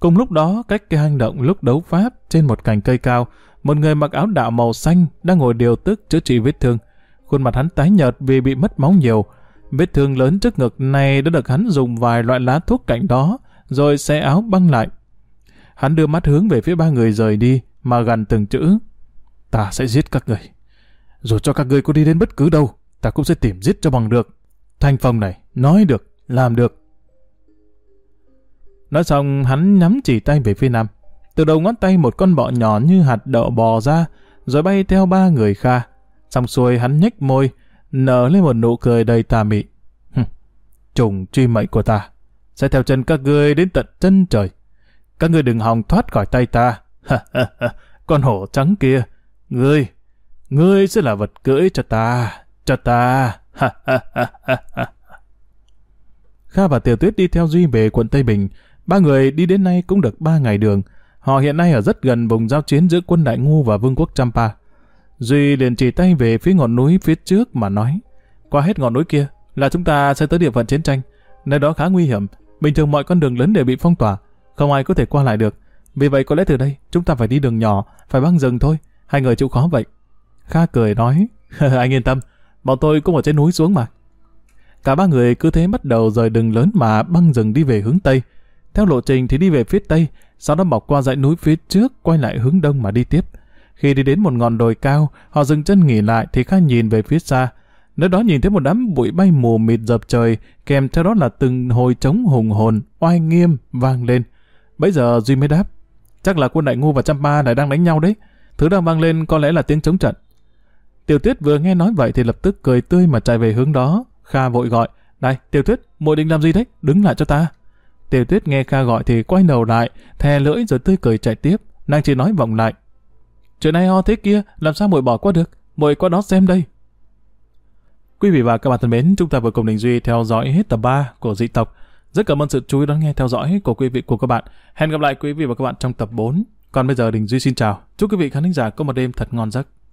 Cùng lúc đó, cách cái hang động lúc đấu pháp trên một cành cây cao, một người mặc áo đạo màu xanh đang ngồi điều tức chữa trị vết thương. Khuôn mặt hắn tái nhợt vì bị mất máu nhiều. Vết thương lớn trước ngực này đã được hắn dùng vài loại lá thuốc cạnh đó, rồi xe áo băng lại. Hắn đưa mắt hướng về phía ba người rời đi, mà gần từng chữ. Ta sẽ giết các người. Dù cho các người có đi đến bất cứ đâu, ta cũng sẽ tìm giết cho bằng được. Thanh phong này, nói được, làm được, Nói xong hắn nhắm chỉ tay về phía nam. Từ đầu ngón tay một con bọ nhỏ như hạt đậu bò ra, rồi bay theo ba người Kha. Xong xuôi hắn nhếch môi, nở lên một nụ cười đầy tà mị. Trùng truy mệnh của ta, sẽ theo chân các ngươi đến tận chân trời. Các ngươi đừng hòng thoát khỏi tay ta. con hổ trắng kia, ngươi, ngươi sẽ là vật cưỡi cho ta, cho ta. Kha và Tiểu Tuyết đi theo Duy về quận Tây Bình, Ba người đi đến nay cũng được ba ngày đường. Họ hiện nay ở rất gần vùng giao chiến giữa quân Đại Ngu và Vương quốc Champa. Duy liền chỉ tay về phía ngọn núi phía trước mà nói. Qua hết ngọn núi kia là chúng ta sẽ tới địa phận chiến tranh. Nơi đó khá nguy hiểm. Bình thường mọi con đường lớn đều bị phong tỏa. Không ai có thể qua lại được. Vì vậy có lẽ từ đây chúng ta phải đi đường nhỏ, phải băng rừng thôi. Hai người chịu khó vậy. Kha cười nói. <laughs> anh yên tâm, bọn tôi cũng ở trên núi xuống mà. Cả ba người cứ thế bắt đầu rời đường lớn mà băng rừng đi về hướng Tây. Theo lộ trình thì đi về phía tây, sau đó bọc qua dãy núi phía trước, quay lại hướng đông mà đi tiếp. Khi đi đến một ngọn đồi cao, họ dừng chân nghỉ lại thì Kha nhìn về phía xa. Nơi đó nhìn thấy một đám bụi bay mù mịt dập trời, kèm theo đó là từng hồi trống hùng hồn, oai nghiêm, vang lên. Bây giờ Duy mới đáp, chắc là quân đại ngu và Champa lại đang đánh nhau đấy. Thứ đang vang lên có lẽ là tiếng chống trận. Tiểu tuyết vừa nghe nói vậy thì lập tức cười tươi mà chạy về hướng đó. Kha vội gọi, Này, Tiểu Tuyết, muội định làm gì đấy? Đứng lại cho ta. Tiểu Tuyết nghe Kha gọi thì quay đầu lại, thè lưỡi rồi tươi cười chạy tiếp. Nàng chỉ nói vọng lại. Chuyện này ho thế kia, làm sao muội bỏ qua được? Muội qua đó xem đây. Quý vị và các bạn thân mến, chúng ta vừa cùng Đình Duy theo dõi hết tập 3 của dị tộc. Rất cảm ơn sự chú ý đón nghe theo dõi của quý vị của các bạn. Hẹn gặp lại quý vị và các bạn trong tập 4. Còn bây giờ Đình Duy xin chào. Chúc quý vị khán giả có một đêm thật ngon giấc.